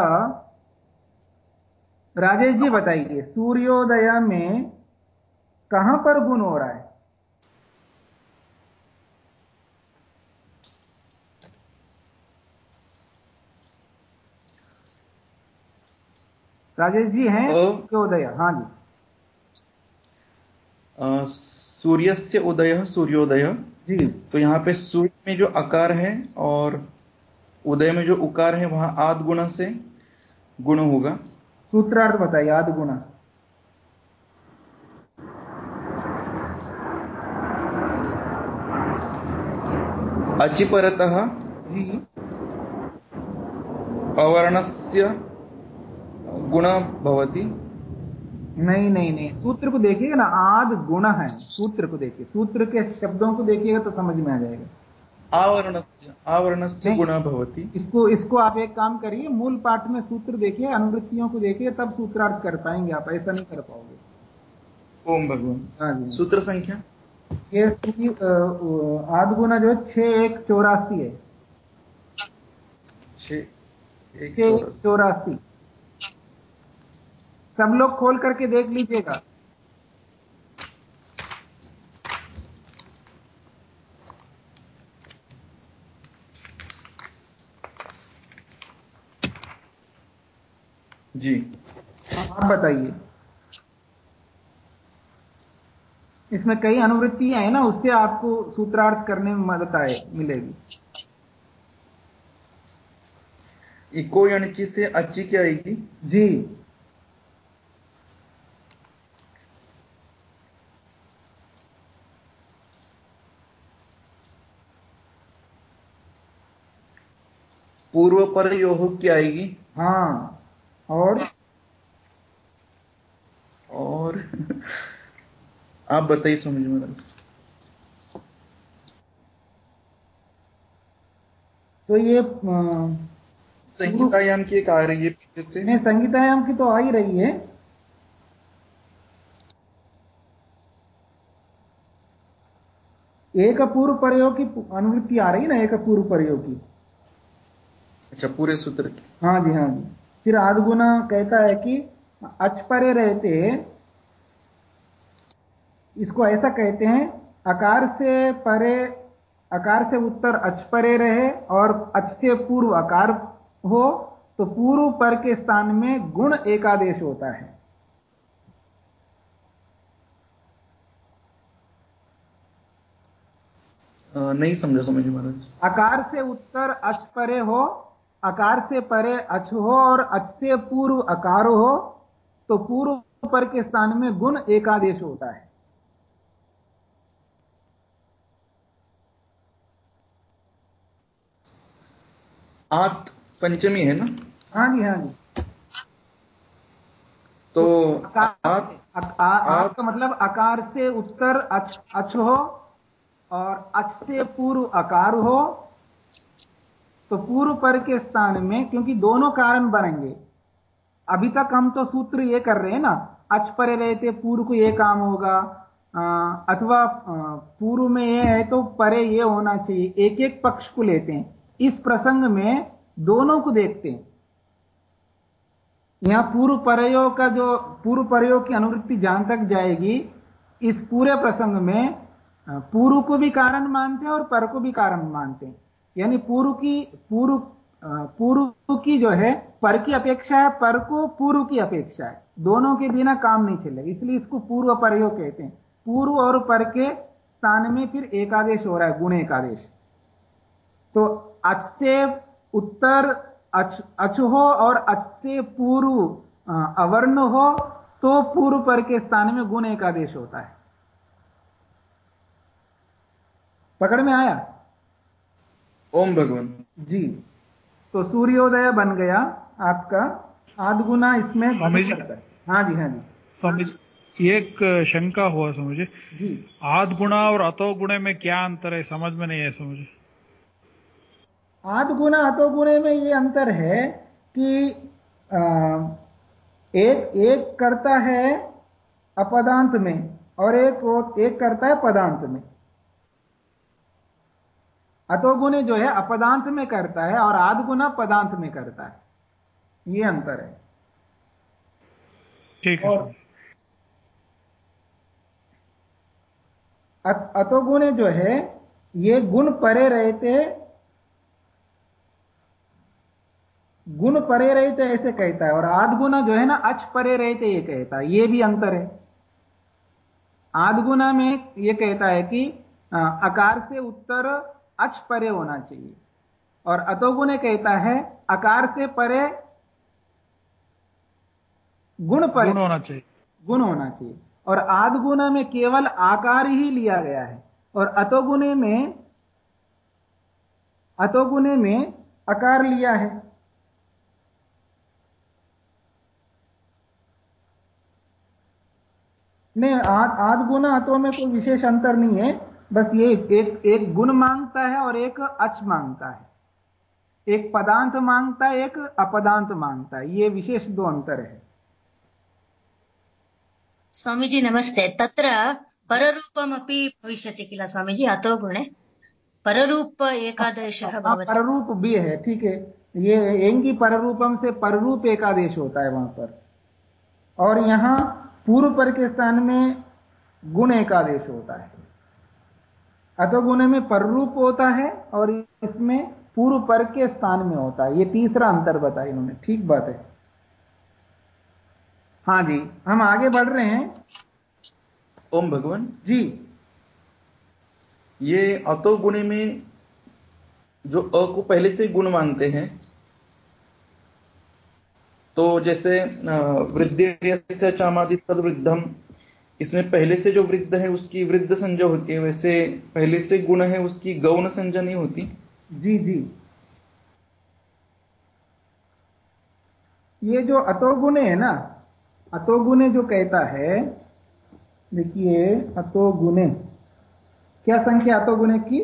राजेश जी बताइए सूर्योदय में कहाँ पर गुण हो रहा है? राजेश जी हैं। सूर्योदय हाँ जी। सूर्य से उदय सूर्योदय। जी। तो यहाँ पे सूर्य में जो आकार है और उदय में जो उकार है वहाँ आद गुण से गुण होगा। सूत्रार्थ बताइए आदि गुणा। अचिपरतः जी। अवर्णस्य गुण भवति। नहीं नहीं नहीं। सूत्र को देखिएगा ना आद गुण है। सूत्र को देखिए। सूत्र के शब्दों को देखिएगा तो समझ में आ जाएगा। आवरणस्य आवरणस्य नहीं। गुण भवति। इसको इसको आप एक काम करिए मूल पाठ में सूत्र देखिए अनुवृत्तियों को देखिए तब सूत्रार्थ कर पाएँगे आप ऐसा नहीं कर पाओगे। ओम भगवान। हाँ जी। सूत्र संख्या? आद गुना जो है छह एक चौरासी है। छः छह एक चौरासी। सब लोग खोल करके देख लीजिएगा। जी आप बताइए। इसमें कई अनुवृत्तियाँ हैं ना उससे आपको सूत्रार्थ करने में मदद आए मिलेगी। इको यानी कि से अच्छी क्या आएगी? जी। पूर्व पर योह क्या आएगी। हाँ और? और? आप बताइए समझ में तो ये संहितायाम की एक आ रही है पीछे से। नहीं संगीतायाम की तो आ ही रही है। एक पूर्व प्रयोग की अनुवृत्ति आ रही है ना एक पूर्व प्रयोग की? अच्छा पूरे सूत्र हाँ जी हाँ जी। फिर आदगुना कहता है कि अच परे रहते इसको ऐसा कहते हैं अकार से परे अकार से उत्तर अच परे रहे और अच से पूर्व अकार हो तो पूर्व पर के स्थान में गुण एकादेश होता है। नहीं समझा समझ महाराज अकार से उत्तर अच परे हो अकार से परे अच हो और अच से पूर्व अकार हो तो पूर्व पर के स्थान में गुण एकादेश होता है। आत पंचमी है ना? हाँ जी हाँ जी। तो आकार आ, का मतलब आकार से उत्तर अच अच हो और अच से पूर्व आकार हो तो पूर्व पर के स्थान में, क्योंकि दोनों कारण बनेंगे। अभी तक हम तो सूत्र ये कर रहे हैं ना, अच परे रहते, पूर्व को ये काम होगा अथवा पूर्व में ये है तो परे ये होना चाहिए एक एक पक्ष को लेते हैं। इस प्रसंग में दोनों को देखते हैं। यहाँ पूर्व परयो का जो, पूर्व परयो की अनुवृत्ति जहाँ तक जाएगी, इस पूरे प्रसंग में पूर्व को भी कारण मानते हैं और पर को भी कारण मानते हैं। यानी पूर्व की, पूर्व पूर्व की जो है, पर की अपेक्षा है, पर को पूर्व की अपेक्षा है। दोनों के बिना काम नहीं चलेगा। इसलिए इसको पूर्व परयो कहते हैं। पूर्व और पर के स्थान में फिर एकादेश हो रहा है, गुण एकादेश। तो अच से उत्तर, अच अच हो और अच से पूर्व अवर्ण हो तो पूर्व पर के स्थान में गुण एकादेश होता है। पकड़ में आया? ओम भगवान। जी। तो सूर्योदय बन गया आपका। आधगुना इसमें स्वामी जी। हाँ। जी हाँ जी। स्वामी जी एक शंका हुआ समझे जी। आध गुणा और अतो गुणे में क्या अंतर है? समझ में नहीं है समझे आध गुना अतो गुणे में ये अंतर है कि आ, एक एक करता है अपदांत में और एक एक करता है पदांत में। अतोगुण जो है अपदांत में करता है और आध गुना पदांत में करता है। ये अंतर है। ठीक है और अतोगुण जो है ये गुण परे रहते गुण परे रहते ऐसे कहता है और आध गुना जो है ना अच परे रहते ये कहता है। ये भी अंतर है। आध गुना में ये कहता है कि आकार से उत्तर अच परे होना चाहिए। और अतोगुण कहता है आकार से परे गुण परे गुण होना चाहिए। गुण होना चाहिए। और आदगुण में केवल आकार ही लिया गया है। और अतोगुणे में अतोगुणे में आकार लिया है। नहीं आद आद गुना अतो में कोई विशेष अंतर नहीं है। बस ये एक एक गुण माँगता है और एक अच माँगता है। एक पदांत माँगता है एक अपदांत माँगता है। ये विशेष दो अंतर है। स्वामीजी नमस्ते। तत्र पररूपमपि भविष्यति किल स्वामीजी अतो गुणे। पररूप एकादशः हाँ, पररूप भी है ठीक है। ये एँगी पररूपम से पररूप एकादेश होता है वहाँ पर। और यहाँ पूर्व पर के स्थान में गुण एकादेश होता है। अतोगुण में पररूप होता है और इसमें पूर्व पर के स्थान में होता है। ये तीसरा अंतर बताया इन्होंने। ठीक बात है। हाँ जी हम आगे बढ़ रहे हैं। ओम भगवान। जी। ये अतो गुणे में जो अ को पहले से गुण मानते हैं तो जैसे वृद्धि चामादि तद वृद्धम इसमें पहले से जो वृद्ध है उसकी वृद्ध संज्ञा होती है। वैसे पहले से गुण है उसकी गौण संज्ञा नहीं होती। जी जी। ये जो अतोगुणे है ना अतोगुणे जो कहता है देखिए अतोगुणे। क्या संख्या अतोगुणे की?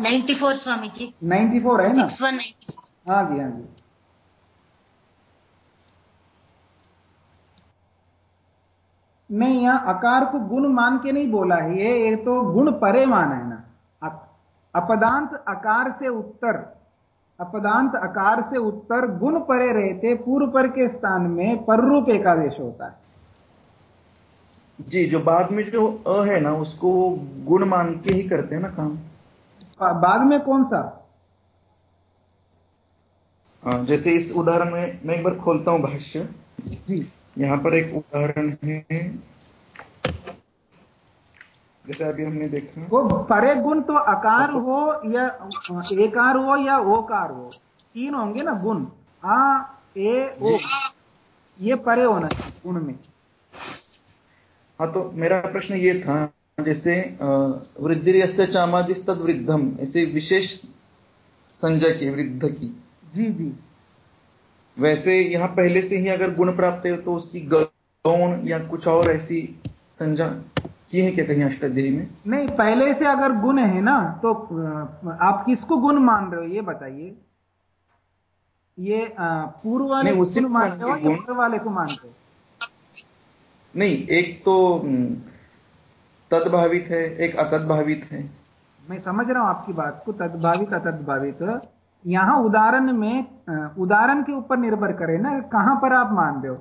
94 स्वामी जी। 94 है ना? 6194 हाँ जी हाँ जी। नहीं यहाँ आकार को गुण मान के नहीं बोला है ये एक तो गुण परे माना है ना। अपदांत आकार से उत्तर अपदांत आकार से उत्तर गुण परे रहते पूर्व पर के स्थान में पररूप एकादेश होता है। जी जो बाद में जो अ है ना उसको गुण मान के ही करते हैं ना काम। बाद में कौन सा? जैसे इस उदाहरण में मैं एक बार खोलता हूँ भाष्य। जी। यहाँ पर एक उदाहरण है। जैसे अभी हमने देखा। वो परे गुण तो आकार हो या एकार हो या ओकार हो तीन होंगे ना गुण। आ ए ओ। ये परे होना चाहिए गुण में। हाँ तो मेरा प्रश्न ये था जैसे वृद्धि चामादिस तद वृद्धम ऐसे विशेष संजय की वृद्ध की। जी जी। वैसे यहाँ पहले से ही अगर गुण प्राप्त है तो उसकी गौण या कुछ और ऐसी संज्ञा की है क्या कहीं अष्टाध्यायी में? नहीं पहले से अगर गुण है ना तो आप किसको गुण मान रहे हो ये बताइए। ये पूर्व वाले हो या पूर्व वाले को मानते हो? नहीं एक तो तदभावित है एक अतद्भावित है। मैं समझ रहा हूँ आपकी बात को तदभावित अतद्भावित। यहाँ उदाहरण में उदाहरण के ऊपर निर्भर करे ना, कहाँ पर आप मान रहे हो?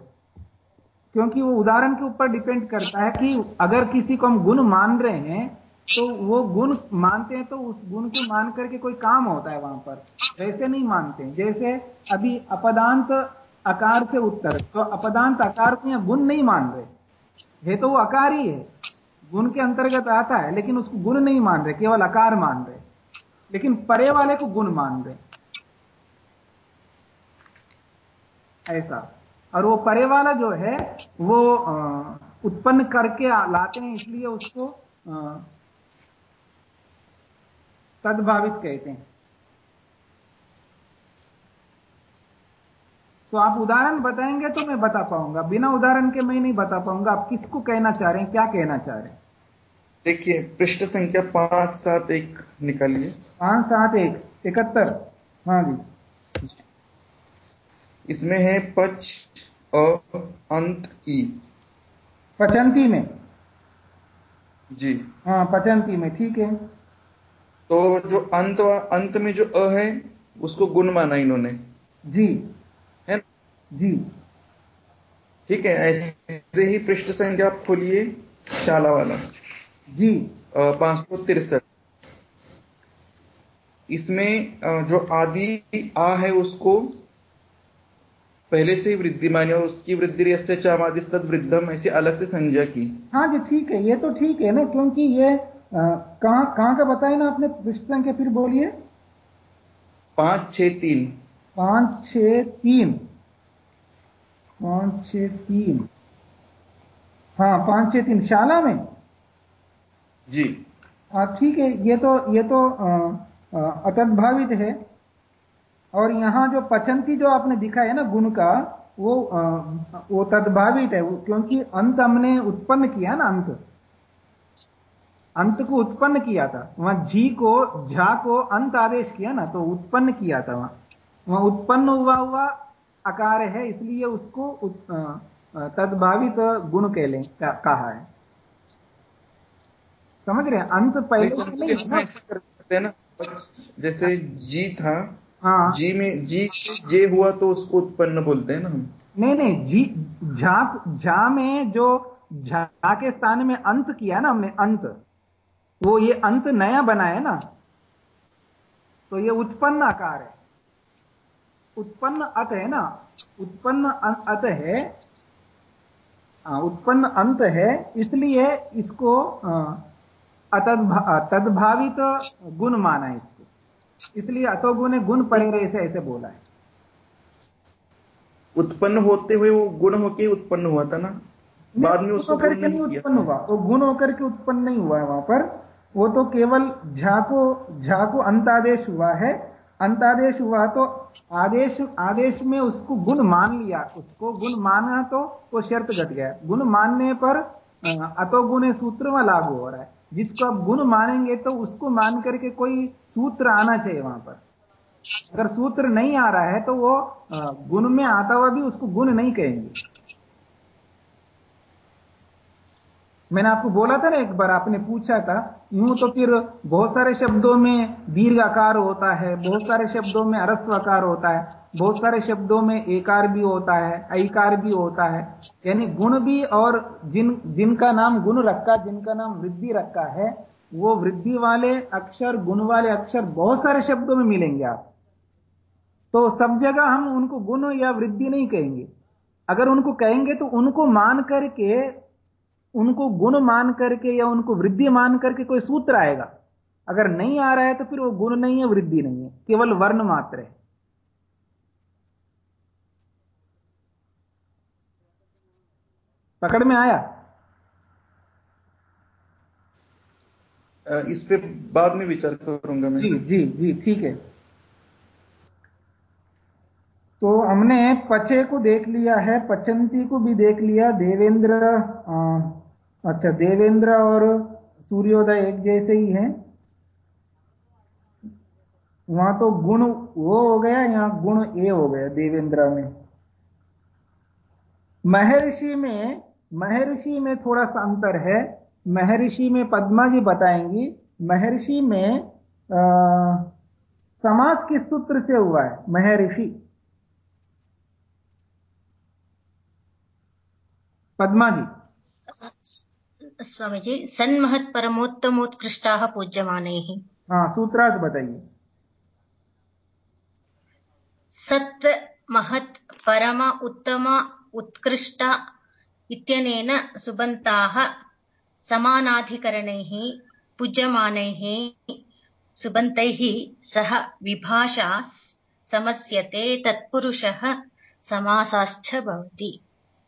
क्योंकि वो उदाहरण के ऊपर डिपेंड करता है कि अगर किसी को हम गुण मान रहे हैं तो वो गुण मानते हैं तो उस गुण को मान करके कोई काम होता है वहाँ पर। वैसे नहीं मानते। जैसे अभी अपदांत आकार से उत्तर तो अपदांत आकार को यहाँ गुण नहीं मान रहे। है तो वो आकार ही है। गुण के अंतर्गत आता है, लेकिन उसको गुण नहीं मान रहे, केवल आकार मान रहे। लेकिन परे वाले को गुण मान रहे ऐसा। और वो परे वाला जो है, वो उत्पन्न करके लाते हैं, इसलिए उसको तदभावित कहते हैं। तो आप उदाहरण बताएँगे तो मैं बता पाऊँगा। बिना उदाहरण के मैं नहीं बता पाऊँगा। आप किसको कहना चाह रहे हैं? क्या कहना चाह रहे हैं? देखिए, पृष्ठ संख्या पाँच, सात, एक निकालिए। पाँच सात एक इकहत्तर। हाँ जी। इसमें है पच और अंत ई। पचंती में। जी। हाँ पचंती में ठीक है। तो जो अंत अंत में जो अ है उसको गुण माना इन्होंने। जी। है ना? जी। ठीक है ऐसे ही पृष्ठ संख्या आप खोलिए शाला वाला। जी। पाँच सौ तिरसठ। इसमें जो आदि आ है उसको पहले से ही वृद्धि मानी और उसकी वृद्धि से चामादिस्तद वृद्धम ऐसे अलग से संज्ञा की। हाँ जी ठीक है ये तो ठीक है ना क्योंकि ये कहाँ कहाँ का बताया ना आपने पृष्ठ संख्या फिर बोलिए। पाँच छ तीन। पाँच छ तीन। पाँच छ तीन। हाँ पाँच छ तीन शाला में? जी। हाँ ठीक है ये तो ये तो अतद्भावित है। और यहाँ जो पचंती जो आपने दिखाया ना गुण का वो आ, वो तद्भावित है। क्योंकि अंत हमने उत्पन्न किया ना अंत। अंत को उत्पन्न किया था। वहाँ जी को झा को अंत आदेश किया ना तो उत्पन्न किया था वहाँ। वहाँ उत्पन्न हुआ हुआ आकार है इसलिए उसको तद्भावित गुण कह लें कहा है। समझ रहे हैं? अंत पहले नहीं ना। जैसे जी था हाँ। जी में जी जे हुआ तो उसको उत्पन्न बोलते हैं ना हम? नहीं नहीं जी झा झा में जो झा के स्थान में अंत किया ना हमने अंत। वो ये अंत नया बना है ना। तो ये उत्पन्न आकार है। उत्पन्न अत है ना। उत्पन्न अत है। आ, उत्पन्न अंत है इसलिए इसको तदभावित गुण माना है इसको। इसलिए अतोगुण गुण पड़े रहे से ऐसे बोला है। उत्पन्न होते हुए वो गुण होके उत्पन्न हुआ था ना? बाद में उसको करके नहीं उत्पन्न हुआ। वो गुण होकर के उत्पन्न नहीं हुआ है वहाँ पर। वो तो केवल झा को झा को अंतादेश हुआ है। अंतादेश हुआ तो आदेश आदेश में उसको गुण मान लिया। उसको गुण माना तो वो शर्त घट गया। गुण मानने पर अतोगुण सूत्र में लागू हो रहा है। जिसको आप गुण मानेंगे तो उसको मान करके कोई सूत्र आना चाहिए वहाँ पर। अगर सूत्र नहीं आ रहा है तो वो गुण में आता हुआ भी उसको गुण नहीं कहेंगे। मैंने आपको बोला था ना एक बार, आपने पूछा था, यूँ तो फिर बहुत सारे शब्दों में दीर्घ आकार होता है, बहुत सारे शब्दों में अरस्व आकार होता है। बहुत सारे शब्दों में एकार भी होता है, ऐकार भी होता है। यानी गुण भी और जिन, जिनका नाम गुण रखा, जिनका नाम वृद्धि रखा है, वो वृद्धि वाले अक्षर, गुण वाले अक्षर बहुत सारे शब्दों में मिलेंगे आप तो सब जगह हम उनको गुण या वृद्धि नहीं कहेंगे। अगर उनको कहेंगे तो उनको मान करके, उनको गुण मान करके या उनको वृद्धि मान करके कोई सूत्र आएगा। अगर नहीं आ रहा है तो फिर वो गुण नहीं है, वृद्धि नहीं है। केवल वर्ण मात्र है। पकड़ में आया? इस पे बाद में विचार करूँगा मैं। जी जी जी ठीक है। तो हमने पचे को देख लिया है पचंती को भी देख लिया देवेंद्र अच्छा देवेंद्र और सूर्योदय एक जैसे ही है। वहाँ तो गुण वो हो गया यहाँ गुण ए हो गया देवेंद्र में। महर्षि में महर्षि में थोड़ा सा अंतर है। महर्षि में पद्मा जी बताएँगी महर्षि में आ, समास किस सूत्र से हुआ है महर्षि। पद्मा जी। स्वामी जी सन्महत परमोत्तमोत्कृष्टा पूज्यमाने। हाँ सूत्रार्थ बताइए। सत्य महत् परम उत्तम उत्कृष्ट इत्यनेन सुबन्ताः समानाधिकरणैः पूज्यमानैः सुबन्तैः सह विभाषा समस्यते तत्पुरुषः समासाश्च भवति।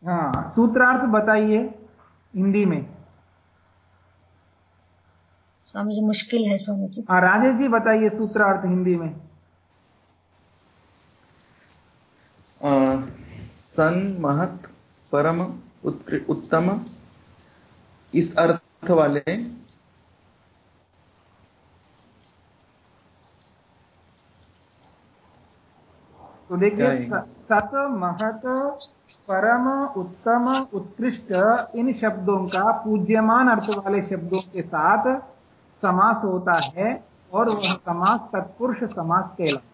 हाँ सूत्रार्थ बताइए हिंदी में। स्वामी जी मुश्किल है स्वामी जी हाँ राजेश जी बताइए सूत्रार्थ हिंदी में। सन महत परम उत्तम इस अर्थ वाले तो देखिए सत महत परम उत्तम उत्कृष्ट इन शब्दों का पूज्यमान अर्थ वाले शब्दों के साथ समास होता है और वह समास तत्पुरुष समास कहलाता है।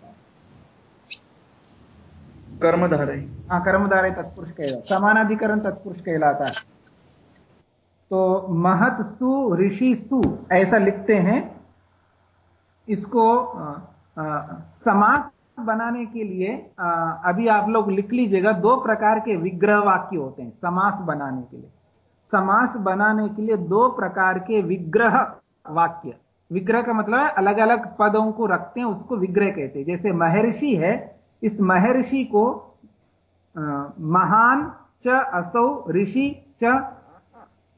कर्मधारय। हाँ कर्मधारय तत्पुरुष कहलाता समानाधिकरण तत्पुरुष कहलाता है। तो महत सु ऋषि सु ऐसा लिखते हैं। इसको समास बनाने के लिए आ, अभी आप लोग लिख लीजिएगा दो प्रकार के विग्रह वाक्य होते हैं समास बनाने के लिए। समास बनाने के लिए दो प्रकार के विग्रह वाक्य। विग्रह का मतलब है अलग अलग पदों को रखते हैं उसको विग्रह कहते हैं। जैसे महर्षि है इस महर्षि को महान च असौ ऋषि च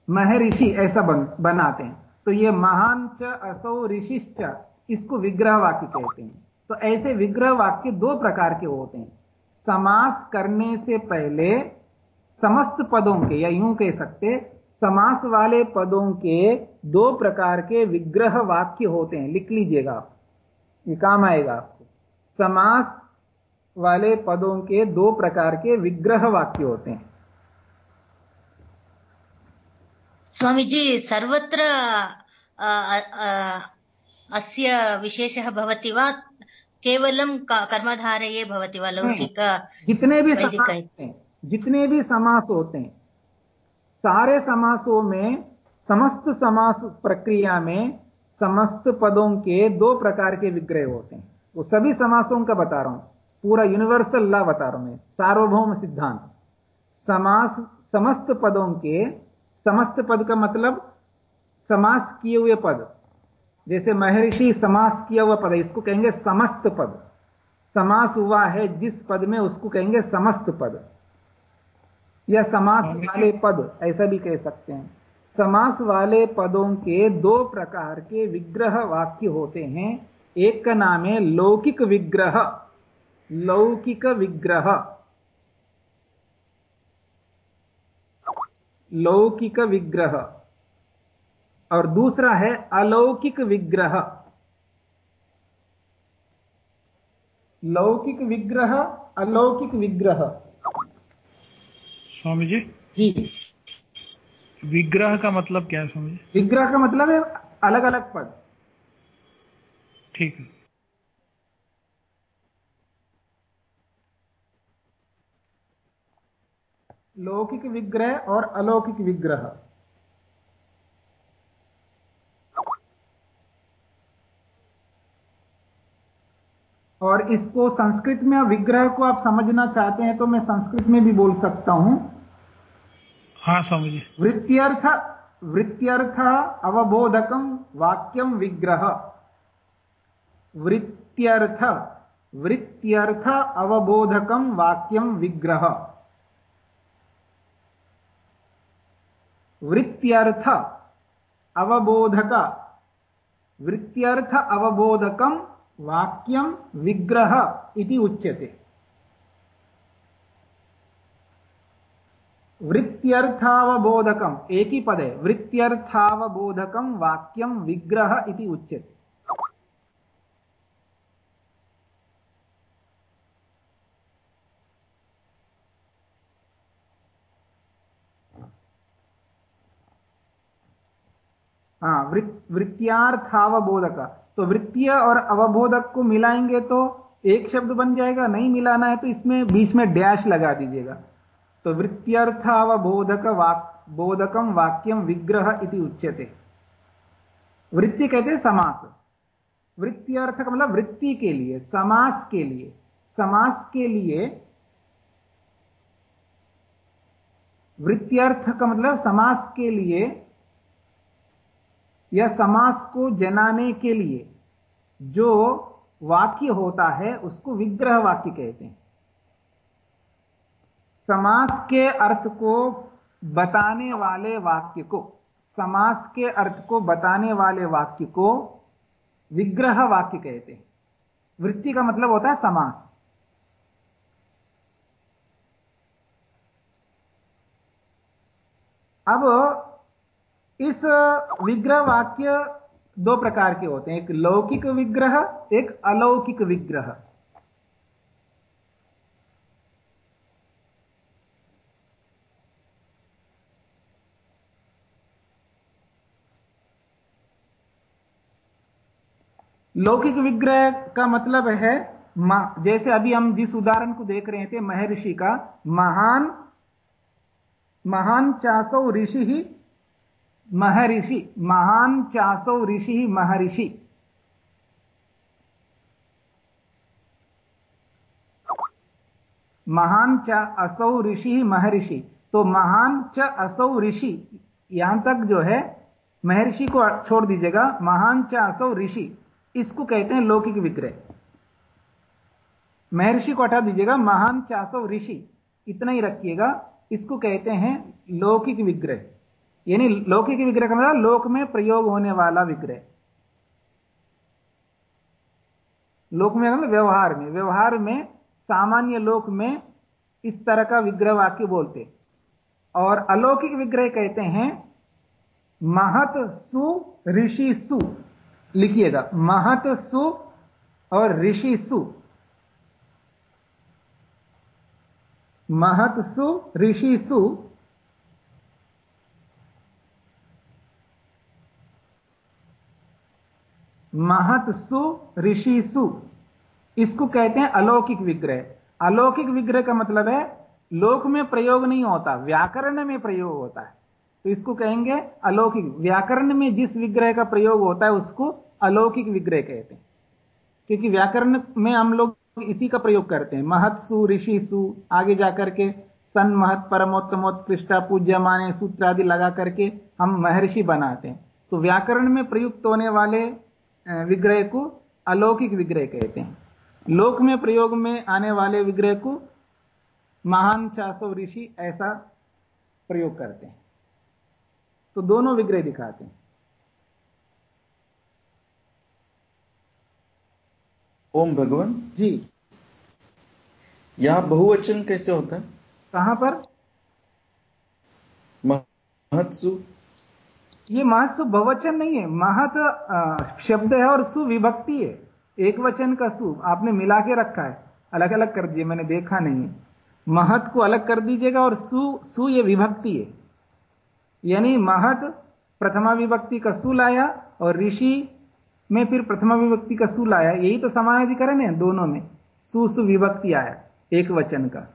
महर्षि ऐसा बन, बनाते हैं। तो ये महान च असौ ऋषिश्च इसको विग्रह वाक्य कहते हैं। तो ऐसे विग्रह वाक्य दो प्रकार के होते हैं। समास करने से पहले समस्त पदों के या यूँ कह सकते समास वाले पदों के दो प्रकार के विग्रह वाक्य होते हैं। लिख लीजिएगा आप। ये काम आएगा आपको। समास वाले पदों के दो प्रकार के विग्रह वाक्य होते हैं। स्वामी जी सर्वत्र अस्य विशेषः भवति वा? केवलं कर्मधारये भवति वा लौकिक जितने भी समास हैं जितने भी समास होते हैं सारे समासों में समस्त समास प्रक्रिया में समस्त पदों के दो प्रकार के विग्रह होते हैं। वो सभी समासों का बता रहा हूँ। पूरा यूनिवर्सल लॉ बता रहा हूँ मैं। सार्वभौम सिद्धांत। समास समस्त पदों के समस्त पद का मतलब समास किए हुए पद। जैसे महर्षि समास किया हुआ पद है इसको कहेंगे समस्त पद। समास हुआ है जिस पद में उसको कहेंगे समस्त पद। या समास वाले पद ऐसा भी कह सकते हैं। समास वाले पदों के दो प्रकार के विग्रह वाक्य होते हैं। एक का नाम है लौकिक विग्रह। लौकिक विग्रह। लौकिक विग्रह। और दूसरा है अलौकिक विग्रह। लौकिक विग्रह अलौकिक विग्रह। स्वामी जी। जी विग्रह का मतलब क्या है स्वामी जी विग्रह का मतलब है अलग अलग पद। ठीक है। लौकिक विग्रह और अलौकिक विग्रह। और इसको संस्कृत में विग्रह को आप समझना चाहते हैं तो मैं संस्कृत में भी बोल सकता हूँ। हाँ समझिए वृत्त्यर्थ वृत्त्यर्थ अवबोधकम वाक्यम विग्रह। वृत्त्यर्थ वृत्त्यर्थ अवबोधकम वाक्यम विग्रह। वृत्थ अवबोधक। वृत्थ अवबोधकं वाक्यं विग्रह इति उच्यते। एक एकिपदे, वृत्त्यर्थावबोधकं वाक्यं विग्रह इति उच्यते। हाँ वृत्त्यार्थावबोधक। तो वृत्तीय और अवबोधक को मिलाएँगे तो एक शब्द बन जाएगा, नहीं मिलाना है तो इसमें बीच में डैश लगा दीजिएगा। तो वृत्त्यर्थावबोधक वाक, बोधकम वाक्यम विग्रह इति उच्यते। वृत्ति कहते समास। वृत्त्यर्थ का मतलब वृत्ति के लिए, समास के लिए। समास के लिए वृत्त्यर्थ का मतलब समास के लिए या समास को जनाने के लिए जो वाक्य होता है, उसको विग्रह वाक्य कहते हैं। समास के अर्थ को बताने वाले वाक्य को, समास के अर्थ को बताने वाले वाक्य को विग्रह वाक्य कहते हैं। वृत्ति का मतलब होता है समास। अब इस विग्रह वाक्य दो प्रकार के होते हैं, एक लौकिक विग्रह, एक अलौकिक विग्रह। लौकिक विग्रह का मतलब है जैसे अभी हम जिस उदाहरण को देख रहे थे, महर्षि का, महान महान चासो ऋषि ही महर्षि, महान चासो ऋषि महर्षि। महान च असौ ऋषि महर्षि। तो महान च असौ ऋषि, यहाँ तक जो है, महर्षि को छोड़ दीजिएगा, महान च असौ ऋषि, इसको कहते हैं लौकिक विग्रह। महर्षि को हटा दीजिएगा, महान चासव ऋषि, इतना ही रखिएगा, इसको कहते हैं लौकिक विग्रह। यानी लौकिक विग्रह का मतलब लोक में प्रयोग होने वाला विग्रह। लोक में मतलब व्यवहार में। व्यवहार में सामान्य लोक में इस तरह का विग्रह वाक्य बोलते और अलौकिक विग्रह कहते हैं, महत सु ऋषि सु। लिखिएगा, महत सु और ऋषि सु। महत सु, ऋषि सु महत्सु ऋषिसु। इसको कहते हैं अलौकिक विग्रह। अलौकिक विग्रह का मतलब है, लोक में प्रयोग नहीं होता, व्याकरण में प्रयोग होता है। तो इसको कहेंगे अलौकिक। व्याकरण में जिस विग्रह का प्रयोग होता है, उसको अलौकिक विग्रह कहते हैं। क्योंकि व्याकरण में हम लोग इसी का प्रयोग करते हैं। महत्सु, ऋषिसु, आगे जाकर के सन महत परमोत्तमोत पृष्ठा पूज्य, माने सूत्र आदि लगा करके हम महर्षि बनाते हैं। तो व्याकरण में प्रयुक्त होने वाले विग्रह को अलौकिक विग्रह कहते हैं। लोक में प्रयोग में आने वाले विग्रह को महान चासव ऋषि ऐसा प्रयोग करते हैं। तो दोनों विग्रह दिखाते हैं। ओम भगवान। जी। यहाँ बहुवचन कैसे होता है? कहाँ पर? महत्सु ये महत्सु बहुवचन नहीं है, महत शब्द है और सुविभक्ति है। एक वचन का सु, आपने मिला के रखा है अलग अलग कर दिए, मैंने देखा नहीं है। महत को अलग कर दीजिएगा और सु सु ये विभक्ति है। यानी महत प्रथमा विभक्ति का सु लाया और ऋषि में फिर प्रथमा विभक्ति का सु लाया। यही तो समान अधिकरण है दोनों में। सु सु विभक्ति आया, एक वचन का।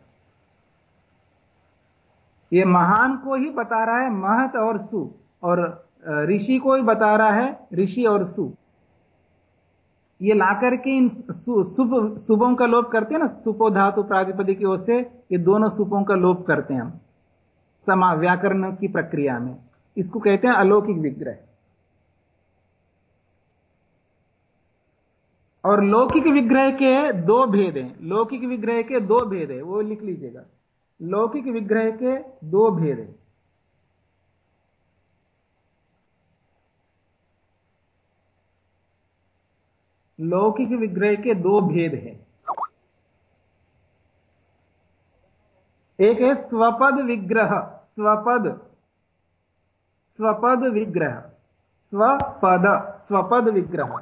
यह महान को ही बता रहा है महत और सु। और ऋषि को ही बता रहा है, ऋषि और सु। ये लाकर के इन शुभ, शुभों का लोप करते हैं ना, सुपो धातु प्राधिपति की ओर से, ये दोनों सुपों का लोप करते हैं हम, समा, व्याकरण की प्रक्रिया में। इसको कहते हैं अलौकिक विग्रह। और लौकिक विग्रह के दो भेद हैं, लौकिक विग्रह के दो भेद है, वो लिख लीजिएगा। लौकिक विग्रह के दो भेद हैं। लौकिक विग्रह के दो भेद हैं। एक है स्वपद विग्रह, स्वपद स्वपद विग्रह, स्वपद स्वपद विग्रह।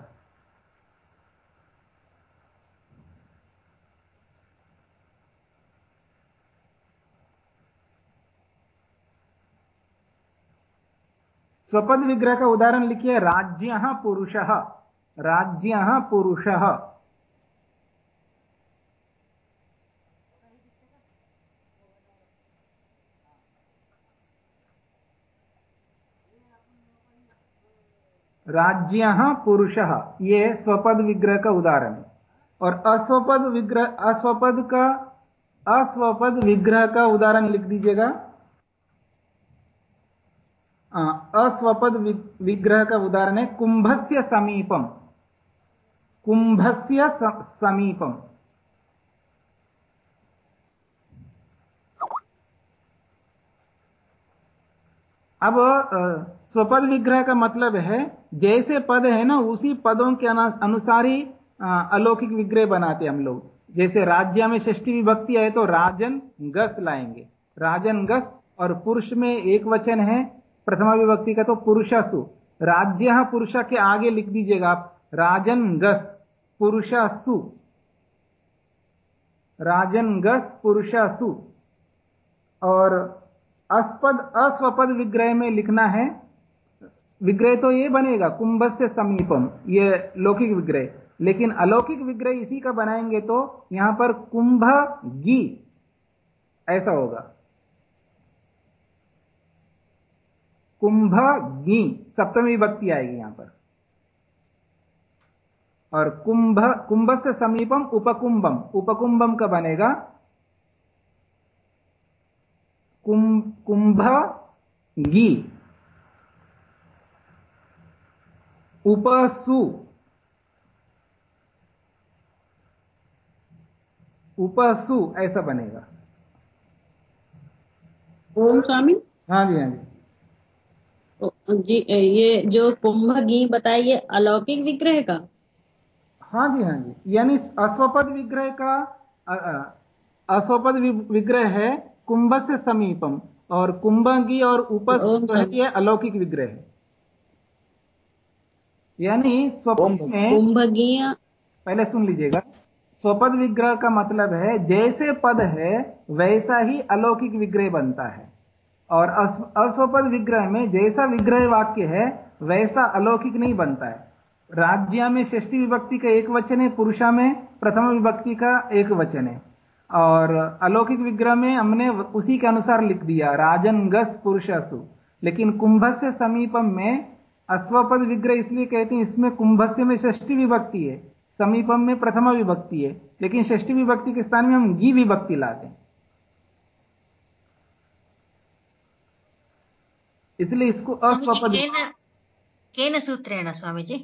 स्वपद विग्रह का उदाहरण लिखिए राज्य पुरुष। राज्य पुरुष। राज्य पुरुष, ये स्वपद विग्रह का उदाहरण। है और अस्वपद विग्रह अस्वपद का अस्वपद विग्रह का उदाहरण लिख दीजिएगा। अस्वपद विग्रह का उदाहरण है, कुंभस्य समीपम। कुंभस्य समीपम। अब स्वपद विग्रह का मतलब है, जैसे पद है ना, उसी पदों के अनुसार ही अलौकिक विग्रह बनाते हम लोग। जैसे राज्य में षष्ठी विभक्ति है तो राजन, गस लाएँगे। राजन, गस और पुरुष में एक वचन है, प्रथमा विभक्ति का तो पुरुषासु। राज्य पुरुष के आगे लिख दीजिएगा आप। राजन गस पुरुषासु। राजन गस पुरुषासु। और अस्पद, अस्वपद विग्रह में लिखना है, विग्रह तो ये बनेगा कुंभ से समीपम, ये लौकिक विग्रह। लेकिन अलौकिक विग्रह इसी का बनाएँगे तो यहाँ पर कुंभ गी, ऐसा होगा। कुंभ गी, सप्तमी भक्ति आएगी यहाँ पर। और कुंभ कुंभ से समीपम उपकुंभम उपकुंभम का बनेगा? कुंभ गी। उपसु। उपसु ऐसा बनेगा। ओम स्वामी? हाँ जी हाँ जी। जी ये जो कुंभ गी बताइए अलौकिक विग्रह का? हाँ जी हाँ जी। यानी अस्वपद विग्रह का अस्वपद विग्रह है कुंभ से समीपम और कुंभंगी और उपस ये अलौकिक विग्रह है। यानी स्वपद में कुंभगी पहले सुन लीजिएगा। स्वपद विग्रह का मतलब है जैसे पद है वैसा ही अलौकिक विग्रह बनता है। और अस्वपद विग्रह में जैसा विग्रह वाक्य है वैसा अलौकिक नहीं बनता है। राज्य में षष्ठी विभक्ति का एक वचन है पुरुषा में प्रथम विभक्ति का एक वचन है। और अलौकिक विग्रह में हमने उसी के अनुसार लिख दिया राजन गस पुरुषसु। लेकिन कुंभस्य समीपम में अश्वपद विग्रह इसलिए कहते हैं इसमें कुंभस्य में षष्ठी विभक्ति है समीपम में प्रथमा विभक्ति है। लेकिन षष्ठी विभक्ति के स्थान में हम गी विभक्ति लाते हैं। इसलिए इसको अस्वपद केन सूत्रेण स्वामी जी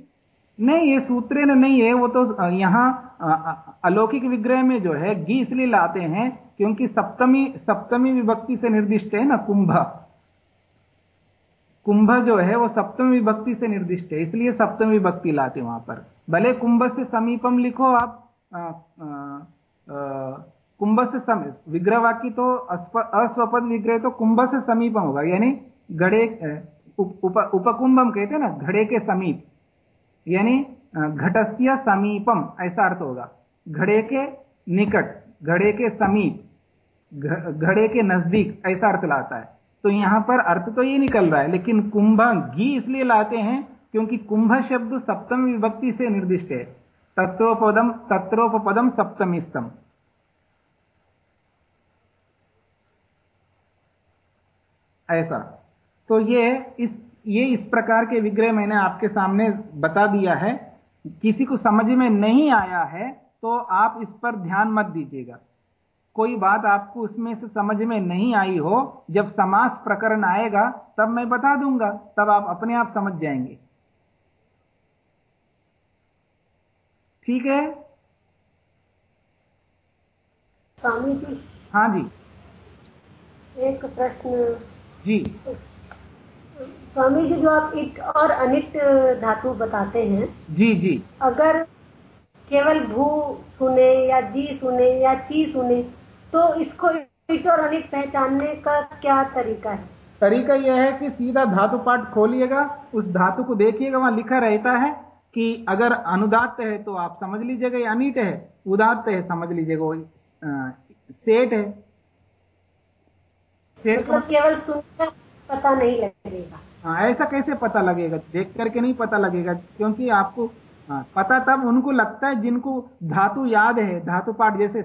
नहीं ये सूत्र नहीं है वो तो यहाँ अलौकिक विग्रह में जो है घी इसलिए लाते हैं क्योंकि सप्तमी सप्तमी विभक्ति से निर्दिष्ट है ना कुंभ। कुंभ जो है वो सप्तमी विभक्ति से निर्दिष्ट है इसलिए सप्तमी विभक्ति लाते वहाँ पर। भले कुंभ से समीपम लिखो आप कुंभ से सम विग्रह वाक्य तो अस्वपद विग्रह तो कुंभ से समीपम होगा यानी घड़े उप, उपकुंभम कहते हैं ना घड़े के समीप। यानी घटस्य समीपम, ऐसा अर्थ होगा। घड़े के निकट, घड़े के समीप घड़े के नज़दीक, ऐसा अर्थ लाता है। तो यहाँ पर अर्थ तो ये निकल रहा है, लेकिन कुंभ घी इसलिए लाते हैं क्योंकि कुंभ शब्द सप्तम विभक्ति से निर्दिष्ट है। तत्रोपदम तत्रोपदम सप्तमी स्तंभ ऐसा। तो ये इस ये इस प्रकार के विग्रह मैंने आपके सामने बता दिया है। किसी को समझ में नहीं आया है तो आप इस पर ध्यान मत दीजिएगा। कोई बात आपको उसमें से समझ में नहीं आई हो जब समास प्रकरण आएगा तब मैं बता दूँगा तब आप अपने आप समझ जाएँगे। ठीक है? स्वामी जी। हाँ जी। एक प्रश्न जी। स्वामी जी जो आप इट और अनिट धातु बताते हैं। जी जी। अगर केवल भू सुने या जी सुने या ची सुने तो इसको ईट और अनिट पहचानने का क्या तरीका है? तरीका यह है कि सीधा धातु पाठ खोलिएगा उस धातु को देखिएगा वहाँ लिखा रहता है कि अगर अनुदात है तो आप समझ लीजिएगा ये अनिट है उदात्त है समझ लीजिएगा वो सेठ है। सेठ मतलब केवल सुनकर पता नहीं लगेगा। हाँ ऐसा कैसे पता लगेगा? देख करके नहीं पता लगेगा क्योंकि आपको हाँ, पता तब उनको लगता है जिनको धातु याद है धातु पाठ जैसे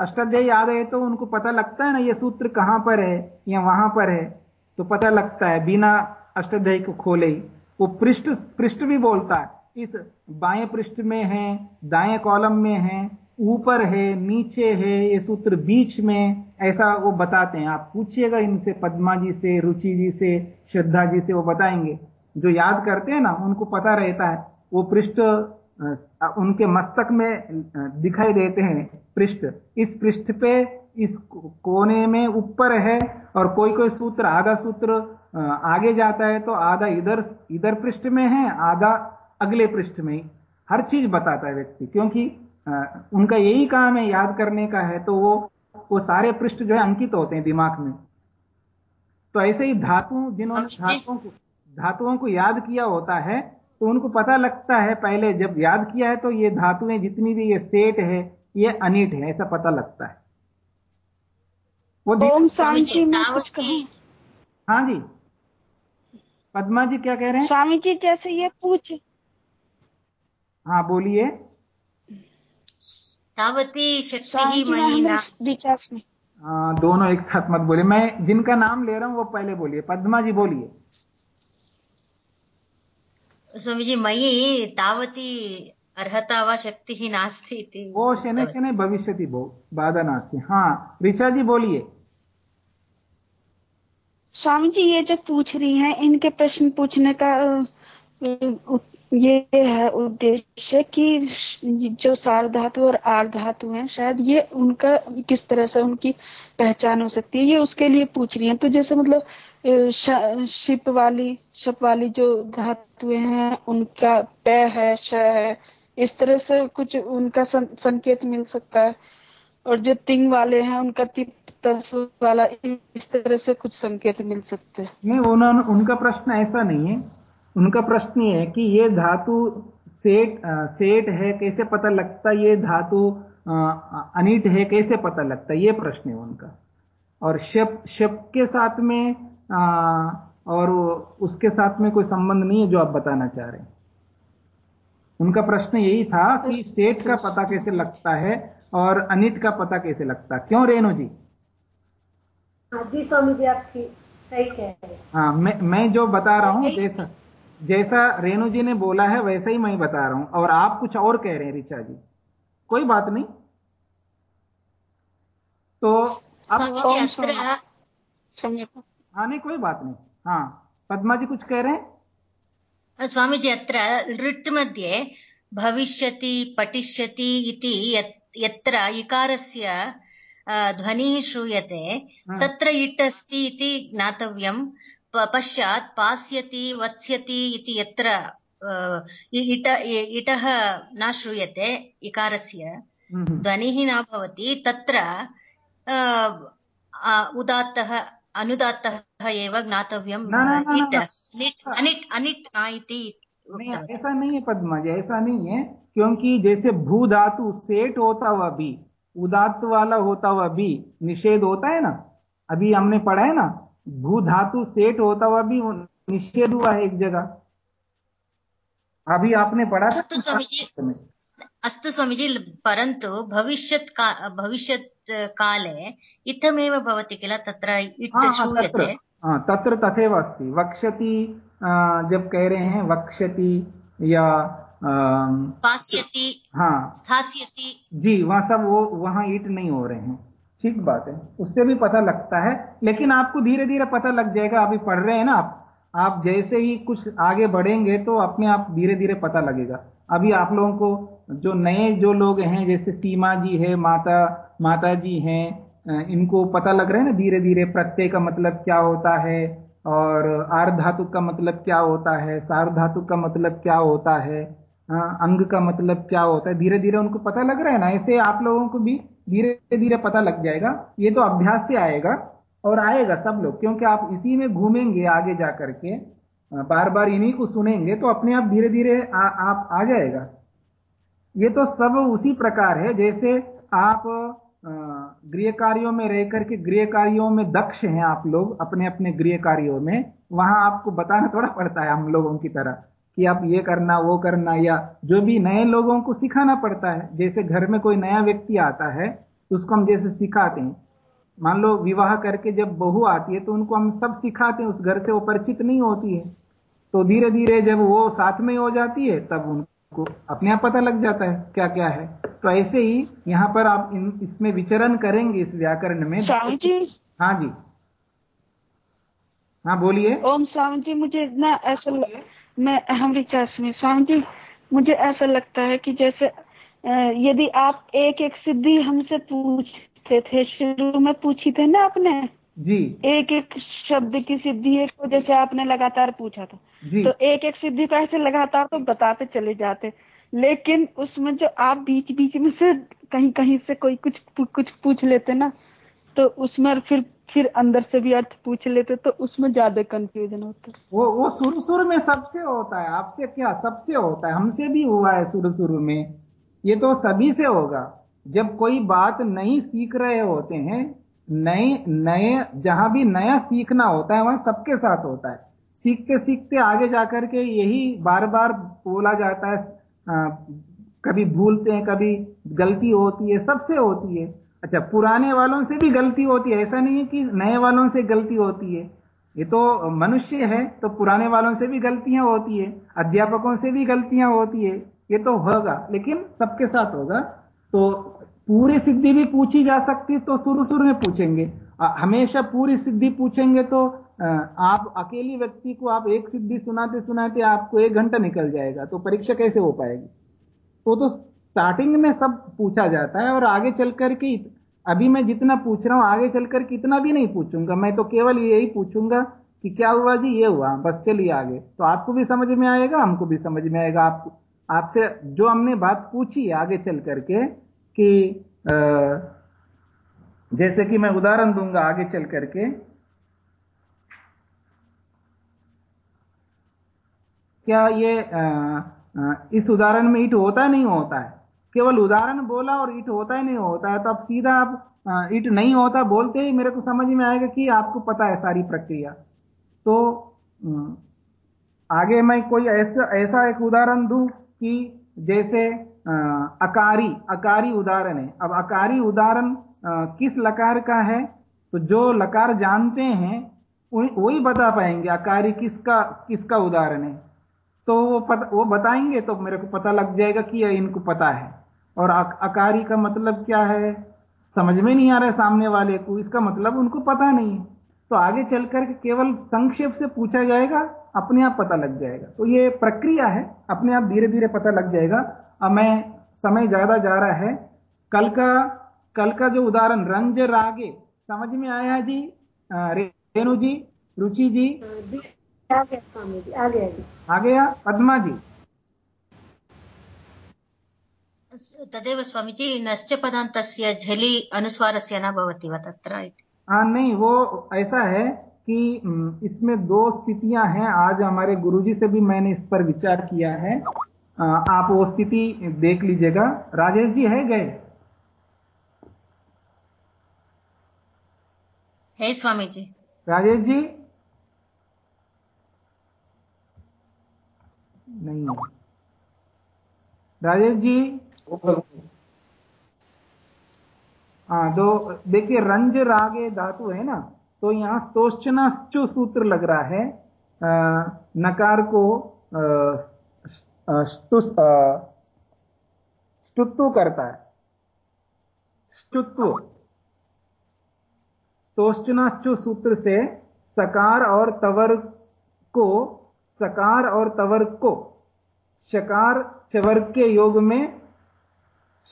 अष्टाध्याय याद है तो उनको पता लगता है ना ये सूत्र कहाँ पर है या वहाँ पर है तो पता लगता है बिना अष्टाध्याय को खोले ही। वो पृष्ठ पृष्ठ भी बोलता है इस बाएँ पृष्ठ में है दाएँ कॉलम में है ऊपर है, नीचे है, ये सूत्र बीच में, ऐसा वो बताते हैं। आप पूछिएगा इनसे, पद्मा जी से, रुचि जी से, श्रद्धा जी से, वो बताएँगे। जो याद करते हैं ना, उनको पता रहता है। वो पृष्ठ उनके मस्तक में दिखाई देते हैं, पृष्ठ। इस पृष्ठ पे, इस कोने में ऊपर है, और कोई कोई सूत्र, आधा सूत्र आगे जाता है तो आधा इधर इधर पृष्ठ में है, आधा अगले पृष्ठ में हर चीज़ बताता है व्यक्ति, क्योंकि उनका यही काम है याद करने का है तो वो वो सारे पृष्ठ जो है अंकित होते हैं दिमाग में। तो ऐसे ही धातु जिन्होंने धातुओं को धातुओं को याद किया होता है तो उनको पता लगता है पहले जब याद किया है तो ये धातुएँ जितनी भी ये सेट है ये अनिट है ऐसा पता लगता है। वो ओम कहूँ। हाँ जी। पदमा जी क्या कह रहे हैं? स्वामी जी जैसे ये पूछ हाँ बोलिए। तावती शक्ति हाँ दोनों एक साथ मत बोलिए। मैं जिनका नाम ले रहा हूँ वो पहले बोलिए। पद्मा जी बोलिए। स्वामीजी मयि तावती अर्हता वा शक्तिः नास्ति इति। वो शनै शनै भविष्यति भो बाधा नास्ति। हाँ ऋचा जी बोलिए। स्वामी जी ये जो पूछ रही हैं इनके प्रश्न पूछने का ये है उद्देश्य कि जो सार धातु और आर धातु हैं शायद ये उनका किस तरह से उनकी पहचान हो सकती है ये उसके लिए पूछ रही हैं। तो जैसे मतलब शिप वाली शप वाली जो धातुएँ हैं उनका प है श है इस तरह से कुछ उनका सं, संकेत मिल सकता है। और जो तिंग वाले हैं उनका तिप वाला इस तरह से कुछ संकेत मिल सकते हैं। नहीं उन्होंने उनका प्रश्न ऐसा नहीं है उनका प्रश्न ये है कि ये धातु सेट सेट है कैसे पता लगता ये धातु अनिट है कैसे पता लगता ये प्रश्न है उनका। और शप शप के साथ में आ, और उसके साथ में कोई संबंध नहीं है जो आप बताना चाह रहे हैं। उनका प्रश्न यही था कि सेट का पता कैसे लगता है और अनिट का पता कैसे लगता है? क्यों रेणु जी? हाँ जी स्वामी जी आपकी सही कह रहे हैं। हाँ मैं मैं जो बता रहा हूँ जैसा जैसा रेणु जी ने बोला है वैसा ही मैं बता रहा हूँ। और आप कुछ और कह रहे हैं ऋचा जी। कोई बात नहीं। तो अब हाँ नहीं कोई बात नहीं। हाँ पद्मा जी कुछ कह रहे हैं? स्वामी जी अत्र लृट् मध्ये भविष्यति पठिष्यति इति यत्र इकारस्य ध्वनिः श्रूयते हाँ। तत्र इट् अस्ति इति पश्चात् पास्यति वत्स्यति इति यत्र इट इटः न श्रूयते इकारस्य। ध्वनिः न भवति तत्र उदात्तः अनुदात्तः एव ज्ञातव्यम् इट् अनिट् अनिट् इति ऐसा नहीं है पद्मा जी ऐसा नहीं है क्योंकि जैसे भू धातु सेठ होता हुआ भी उदात्त वाला होता हुआ भी निषेध होता है ना? अभी हमने पढ़ा है ना भू धातु सेट होता हुआ भी निषेध हुआ है एक जगह। अभी आपने पढ़ा अस्तु स्वामी जी अस्तु स्वामी जी परन्तु भविष्य का भविष्यत् काले इत्थमेव भवति किल? तत्र श्रूयते। तत्र। तथैव अस्ति। वक्ष्यति जब कह रहे हैं वक्ष्यति या पास्यति हाँ। स्थास्यति। जी वहाँ सब वो वहाँ ईट नहीं हो रहे हैं। ठीक बात है। उससे भी पता लगता है, लेकिन आपको धीरे धीरे पता लग जाएगा। अभी पढ़ रहे हैं ना आप। आप जैसे ही कुछ आगे बढ़ेंगे तो अपने आप धीरे धीरे पता लगेगा। अभी आप लोगों को जो नए जो लोग हैं, जैसे सीमा जी है, माता माता जी हैं इनको पता लग रहा है ना धीरे धीरे प्रत्यय का मतलब क्या होता है, और आर धातु का मतलब क्या होता है सार्ध धातु का मतलब क्या होता है अंग का मतलब क्या होता है धीरे धीरे उनको पता लग रहा है ना। ऐसे आप लोगों को भी धीरे धीरे पता लग जाएगा। ये तो अभ्यास से आएगा और आएगा सब लोग, क्योंकि आप इसी में घूमेंगे आगे जा करके बार बार इन्हीं को सुनेंगे तो अपने आप धीरे धीरे आप, आ जाएगा। ये तो सब उसी प्रकार है, जैसे आप गृह कार्यों में रह करके गृह कार्यों में दक्ष हैं आप लोग अपने अपने गृह कार्यों में, वहाँ आपको बताना थोड़ा पड़ता है हम लोगों की तरह। कि आप ये करना वो करना या जो भी नए लोगों को सिखाना पड़ता है जैसे घर में कोई नया व्यक्ति आता है तो उसको हम जैसे सिखाते हैं। मान लो विवाह करके जब बहू आती है तो उनको हम सब सिखाते हैं उस घर से वो परिचित नहीं होती है। तो धीरे धीरे जब वो साथ में हो जाती है तब उनको अपने आप पता लग जाता है क्या क्या है। तो ऐसे ही यहाँ पर आप इन, इसमें विचरण करेंगे इस व्याकरण में। जी। हाँ जी। हाँ बोलिए। ओम स्वामी जी मुझे इतना ऐसा मैं अहम विचार में स्वामी जी मुझे ऐसा लगता है कि जैसे यदि आप एक एक सिद्धि हमसे पूछते थे शुरू में पूछी थे ना आपने? जी। एक एक शब्द की सिद्धि एक को जैसे आपने लगातार पूछा था। जी। तो एक एक सिद्धि का ऐसे लगातार तो बताते चले जाते। लेकिन उसमें जो आप बीच बीच में से कहीं कहीं से कोई कुछ कुछ पूछ लेते ना तो उसमें फिर फिर अंदर से भी अर्थ पूछ लेते तो उसमें ज़्यादा कंफ्यूजन होता। वो वो शुरू शुरू में सबसे होता है। आपसे क्या? सबसे होता है। हमसे भी हुआ है शुरू शुरू में। ये तो सभी से होगा। जब कोई बात नहीं सीख रहे होते हैं नए नए जहाँ भी नया सीखना होता है वहाँ सबके साथ होता है। सीखते सीखते आगे जाकर के यही बार बार बोला जाता है। आ, कभी भूलते हैं कभी गलती होती है सबसे होती है। अच्छा पुराने वालों से भी गलती होती है। ऐसा नहीं है कि नए वालों से गलती होती है। ये तो मनुष्य है तो पुराने वालों से भी गलतियाँ होती है, अध्यापकों से भी गलतियाँ होती है। ये तो होगा, लेकिन सबके साथ होगा। तो पूरी सिद्धि भी पूछी जा सकती तो शुरू शुरू में पूछेंगे। हमेशा पूरी सिद्धि पूछेंगे तो आप अकेली व्यक्ति को आप एक सिद्धि सुनाते सुनाते आपको एक घंटा निकल जाएगा तो परीक्षा कैसे हो पाएगी? तो तो स्टार्टिंग में सब पूछा जाता है और आगे चल करके अभी मैं जितना पूछ रहा हूँ आगे चल करके इतना भी नहीं पूछूँगा। मैं तो केवल यही पूछूँगा कि क्या हुआ जी? ये हुआ। बस चलिए आगे। तो आपको भी समझ में आएगा हमको भी समझ में आएगा। आप आपसे जो हमने बात पूछी आगे चल करके कि आ, जैसे कि मैं उदाहरण दूँगा आगे चल करके क्या ये इस उदाहरण में ईट होता नहीं होता है। केवल उदाहरण बोला और ईट होता ही नहीं होता है। तो अब सीधा आप ईट नहीं होता, बोलते ही मेरे को समझ में आएगा कि आपको पता है सारी प्रक्रिया। तो आगे मैं कोई ऐसा ऐसा एक उदाहरण दूँ कि जैसे अकारी अकारी उदाहरण है। अब अकारी उदाहरण किस लकार का है? तो जो लकार जानते हैं वही बता पाएँगे अकारी किसका किसका उदाहरण है। तो वो पता, वो बताएँगे तो मेरे को पता लग जाएगा कि इनको पता है। और अकारी का मतलब क्या है? समझ में नहीं आ रहा है सामने वाले को। इसका मतलब उनको पता नहीं है। तो आगे चलकर के केवल संक्षेप से पूछा जाएगा, अपने आप पता लग जाएगा। तो ये प्रक्रिया है, अपने आप धीरे धीरे पता लग जाएगा। अब मैं समय ज़्यादा जा रहा है। कल का कल का जो उदाहरण, रंज रागे, समझ में आया जी? रेणु जी, रुचि जी? आ गया स्वामी जी आ गया जी आ गया पद्मा जी तदेव नश्च पदान्तस्य झलि अनुस्वारस्य न भवति वा तत्र हाँ नहीं वो ऐसा है कि इसमें दो स्थितियाँ हैं। आज हमारे गुरुजी से भी मैंने इस पर विचार किया है। आप वो स्थिति देख लीजिएगा। राजेश जी है गए? है स्वामी जी राजेश जी? नहीं है। राजेश जी? हाँ तो देखिए रंज रागे धातु है ना तो यहाँ स्तोचनाश्चु सूत्र लग रहा है। आ, नकार को स्तुत्व करता है। स्तुत्व। स्तोचनाश्चु सूत्र से सकार और तवर को सकार और तवर्ग को शकार चवर्ग के योग में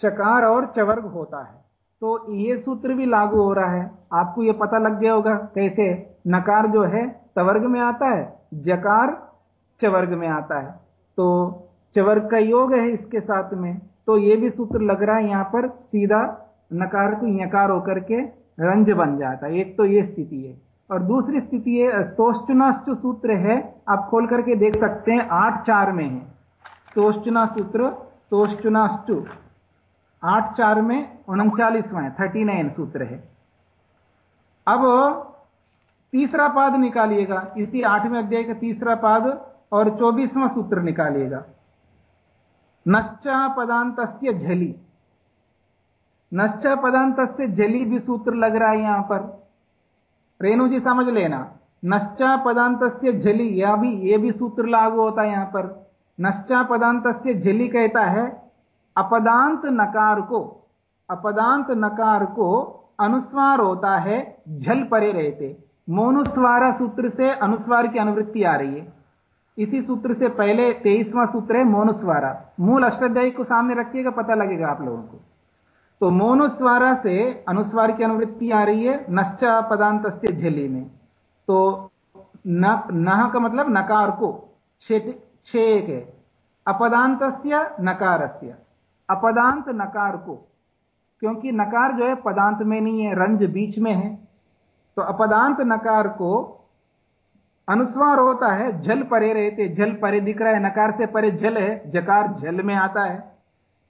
शकार और चवर्ग होता है। तो ये सूत्र भी लागू हो रहा है। आपको ये पता लग गया होगा कैसे नकार जो है तवर्ग में आता है, जकार चवर्ग में आता है। तो चवर्ग का योग है इसके साथ में। तो ये भी सूत्र लग रहा है यहाँ पर, सीधा नकार को यकार होकर के रंज बन जाता है। एक तो ये स्थिति है। और दूसरी स्थिति है स्तोष्टनाष्ट सूत्र है, आप खोल करके देख सकते हैं, आठ चार में है। स्तोष्टना सूत्र स्तोष्टनाष्टु आठ चार में उनचालीसवां है थर्टी नाइन सूत्र है। अब तीसरा पाद निकालिएगा। इसी आठवें अध्याय का तीसरा पाद और चौबीसवां सूत्र निकालिएगा। नश्चा पदांत झली। नश्चा पदांत झली भी सूत्र लग रहा है यहाँ पर। रेणु जी समझ लेना। नश्चा पदांत झली यह भी यह भी सूत्र लागू होता है यहाँ पर। नश्चा पदांत झली कहता है, अपदांत नकार को, अपदांत नकार को अनुस्वार होता है, झल परे रहते। मोनुस्वारा सूत्र से अनुस्वार की अनुवृत्ति आ रही है। इसी सूत्र से पहले तेईसवां सूत्र है मोनुस्वारा। मूल अष्टाध्यायी को सामने रखिएगा, पता लगेगा आप लोगों को। तो मोनुस्वारा से अनुस्वार की अनुवृत्ति आ रही है नश्चा पदांत झली में। तो न का मतलब नकार को छे है अपदांत नकार से अपदांत नकार को। क्योंकि नकार जो है पदांत में नहीं है, रंज बीच में है। तो अपदांत नकार को अनुस्वार होता है, जल परे रहते, जल परे दिख रहा है, नकार से परे जल है, जकार जल में आता है।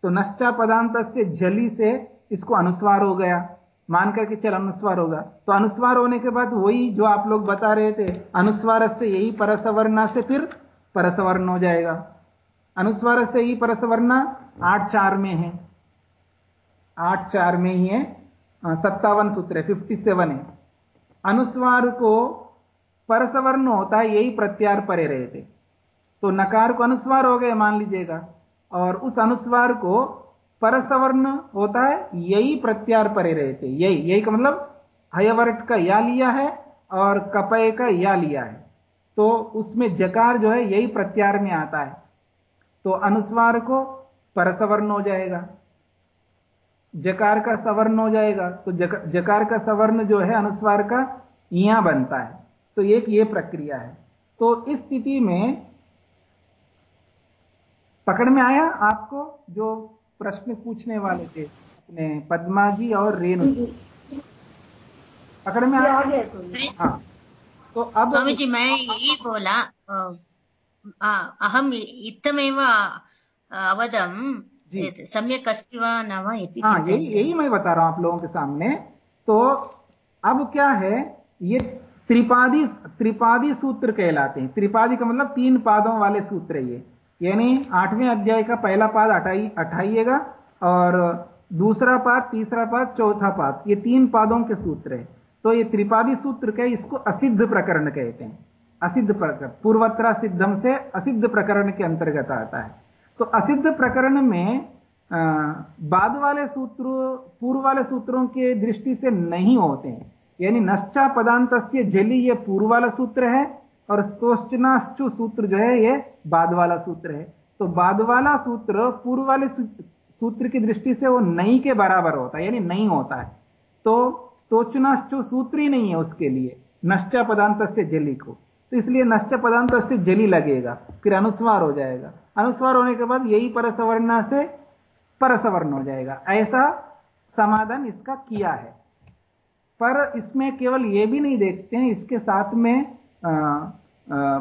तो नश्चा पदांत से जली से इसको अनुस्वार हो गया। मान करके चल, अनुस्वार होगा। तो अनुस्वार होने के बाद वही जो आप लोग बता रहे थे अनुस्वार से यही परसवर्णा से फिर परसवर्ण हो जाएगा। अनुस्वार से ही परसवर्ण आठ चार में है। आठ चार में ही है। सत्तावन सूत्र है फिफ्टी सेवन है। अनुस्वार को परसवर्ण होता है, यही प्रत्यार परे रहे थे। तो नकार को अनुस्वार हो गए, मान लीजिएगा। और उस अनुस्वार को परसवर्ण होता है, यही प्रत्यार परे रहे थे। यही यही का मतलब हयवर्ट का या लिया है और कपय का या लिया है। तो उसमें जकार जो है यही प्रत्यार में आता है। तो अनुस्वार को परसवर्ण हो जाएगा। जकार का सवर्ण हो जाएगा तो जक, जकार का सवर्ण जो है अनुस्वार का यहाँ बनता है। तो एक ये प्रक्रिया है। तो इस स्थिति में पकड़ में आया आपको जो प्रश्न पूछने वाले थे अपने पद्मा जी और रेणु पकड़ में आया? हाँ। तो अब स्वामी जी मैं यही बोला अहम इत्थमेव अवदम सम्यक अस्ति वा न वा इति हाँ यही यही मैं बता रहा हूँ आप लोगों के सामने। तो अब क्या है ये त्रिपादी त्रिपादी सूत्र कहलाते हैं। त्रिपादी का मतलब तीन पादों वाले सूत्र ये। यानी आठवें अध्याय का पहला पाद हटाइएगा और दूसरा पाद तीसरा पाद चौथा पाद। ये तीन पादों के सूत्र है। तो ये त्रिपादी सूत्र के इसको असिद्ध प्रकरण कहते हैं। असिद्ध प्रकरण पूर्वत्रा सिद्धम से असिद्ध प्रकरण के अंतर्गत आता है। तो असिद्ध प्रकरण में बाद वाले सूत्र, पूर्व वाले सूत्रों के दृष्टि से नहीं होते हैं। यानी नश्चा पदांत जली ये पूर्व वाला सूत्र है और स्तोष्टनाश्चु सूत्र जो है ये बाद वाला सूत्र है। तो बाद वाला सूत्र पूर्व वाले सूत्र की दृष्टि से वो नहीं के बराबर होता है यानी नहीं होता है। तो स्तोचनाश्चु सूत्र ही नहीं है उसके लिए नश्चा पदांत से जली को। तो इसलिए नश्च पदांत से जली लगेगा फिर अनुस्वार हो जाएगा। अनुस्वार होने के बाद यही परसवर्णा से परसवर्ण हो जाएगा। ऐसा समाधान इसका किया है। पर इसमें केवल यह भी नहीं देखते हैं इसके साथ में आ, आ,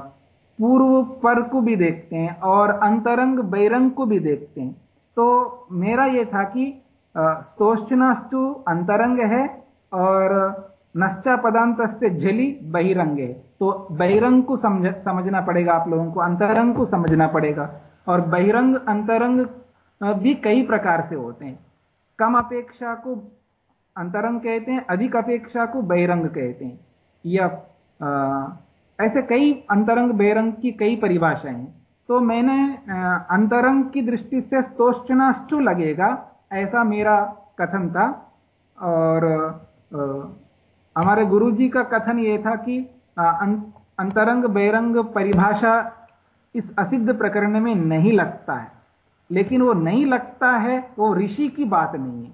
पूर्व पर को भी देखते हैं और अंतरंग बैरंग को भी देखते हैं। तो मेरा यह था कि स्तोष्टनास्तु अंतरंग है और नश्चा पदांत से झली बहिरंग। है तो बहिरंग को समझ, समझना पड़ेगा आप लोगों को, अंतरंग को समझना पड़ेगा। और बहिरंग, अंतरंग भी कई प्रकार से होते हैं। कम अपेक्षा को अंतरंग कहते हैं, अधिक अपेक्षा को बहिरंग कहते हैं। या ऐसे कई अंतरंग, बहिरंग की कई परिभाषाएँ हैं। तो मैंने अंतरंग की दृष्टि से स्तोष्टनाष्टु लगेगा। ऐसा मेरा कथन था और हमारे गुरु जी का कथन यह था कि अं, अंतरंग बैरंग परिभाषा इस असिद्ध प्रकरण में नहीं लगता है। लेकिन वो नहीं लगता है वो ऋषि की बात नहीं है।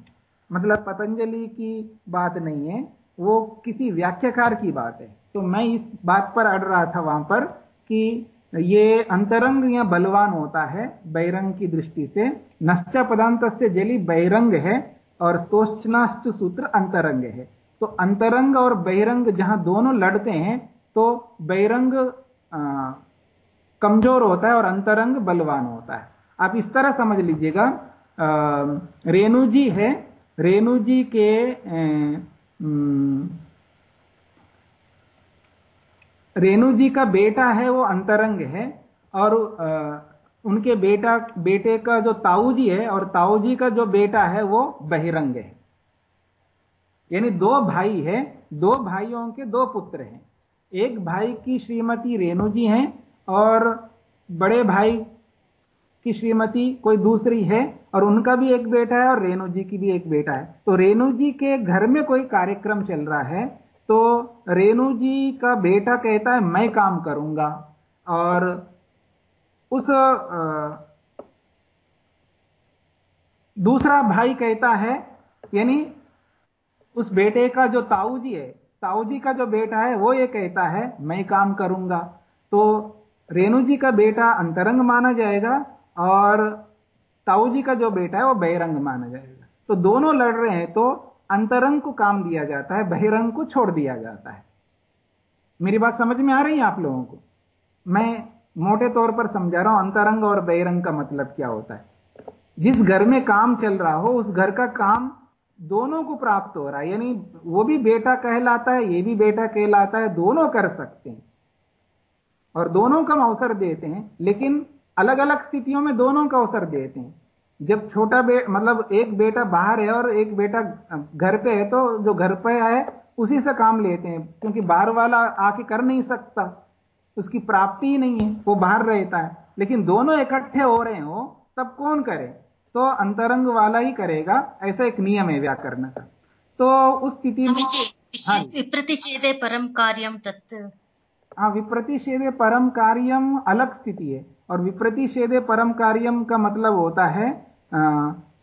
मतलब पतंजलि की बात नहीं है वो किसी व्याख्याकार की बात है। तो मैं इस बात पर अड़ रहा था वहाँ पर कि ये अंतरंग या बलवान होता है बैरंग की दृष्टि से। नश्चा पदांत से जली बैरंग है और स्तोचनाश्च सूत्र अंतरंग है। तो अंतरंग और बहिरंग जहाँ दोनों लड़ते हैं तो बहिरंग कमज़ोर होता है और अंतरंग बलवान होता है। आप इस तरह समझ लीजिएगा। रेणु जी है। रेणु जी के रेणु जी का बेटा है, वो अंतरंग है और उनके बेटा, बेटे का जो ताऊ जी है और ताऊ जी का जो बेटा है, वो बहिरंग है। यानी दो भाई है, दो भाइयों के दो पुत्र हैं। एक भाई की श्रीमती रेणु जी हैं और बड़े भाई की श्रीमती कोई दूसरी है और उनका भी एक बेटा है और रेणु जी की भी एक बेटा है। तो रेणु जी के घर में कोई कार्यक्रम चल रहा है तो रेणु जी का बेटा कहता है, मैं काम करूँगा। और उस दूसरा भाई कहता है, यानी उस बेटे का जो ताऊ जी है ताऊ जी का जो बेटा है, वो ये कहता है, मैं काम करूँगा। तो रेणु जी का बेटा अंतरंग माना जाएगा और ताऊ जी का जो बेटा है, वो बहिरंग माना जाएगा। तो दोनों लड़ रहे हैं तो अंतरंग को काम दिया जाता है, बहिरंग को छोड़ दिया जाता है। मेरी बात समझ में आ रही है आप लोगों को? मैं मोटे तौर पर समझा रहा हूँ, अंतरंग और बहिरंग का मतलब क्या होता है? जिस घर में काम चल रहा हो, उस घर का काम दोनों को प्राप्त हो रहा है। यानी वो भी बेटा कहलाता है, ये भी बेटा कहलाता है, दोनों कर सकते हैं। और दोनों का अवसर देते हैं, लेकिन अलग अलग स्थितियों में दोनों का अवसर देते हैं। जब छोटा बे मतलब एक बेटा बाहर है और एक बेटा घर पे है तो जो घर पे है उसी से काम लेते हैं क्योंकि बाहर वाला आके कर नहीं सकता। उसकी प्राप्ति ही नहीं है वो बाहर रहता है। लेकिन दोनों इकट्ठे हो रहे हो तब कौन करे? तो अंतरंग वाला ही करेगा ऐसा एक नियम है व्याकरण का। तो उस स्थिति में हाँ विप्रतिषेधे परम कार्यम तत्व हाँ विप्रतिषेधे परम कार्यम अलग स्थिति है। और विप्रतिषेधे परम कार्यम का मतलब होता है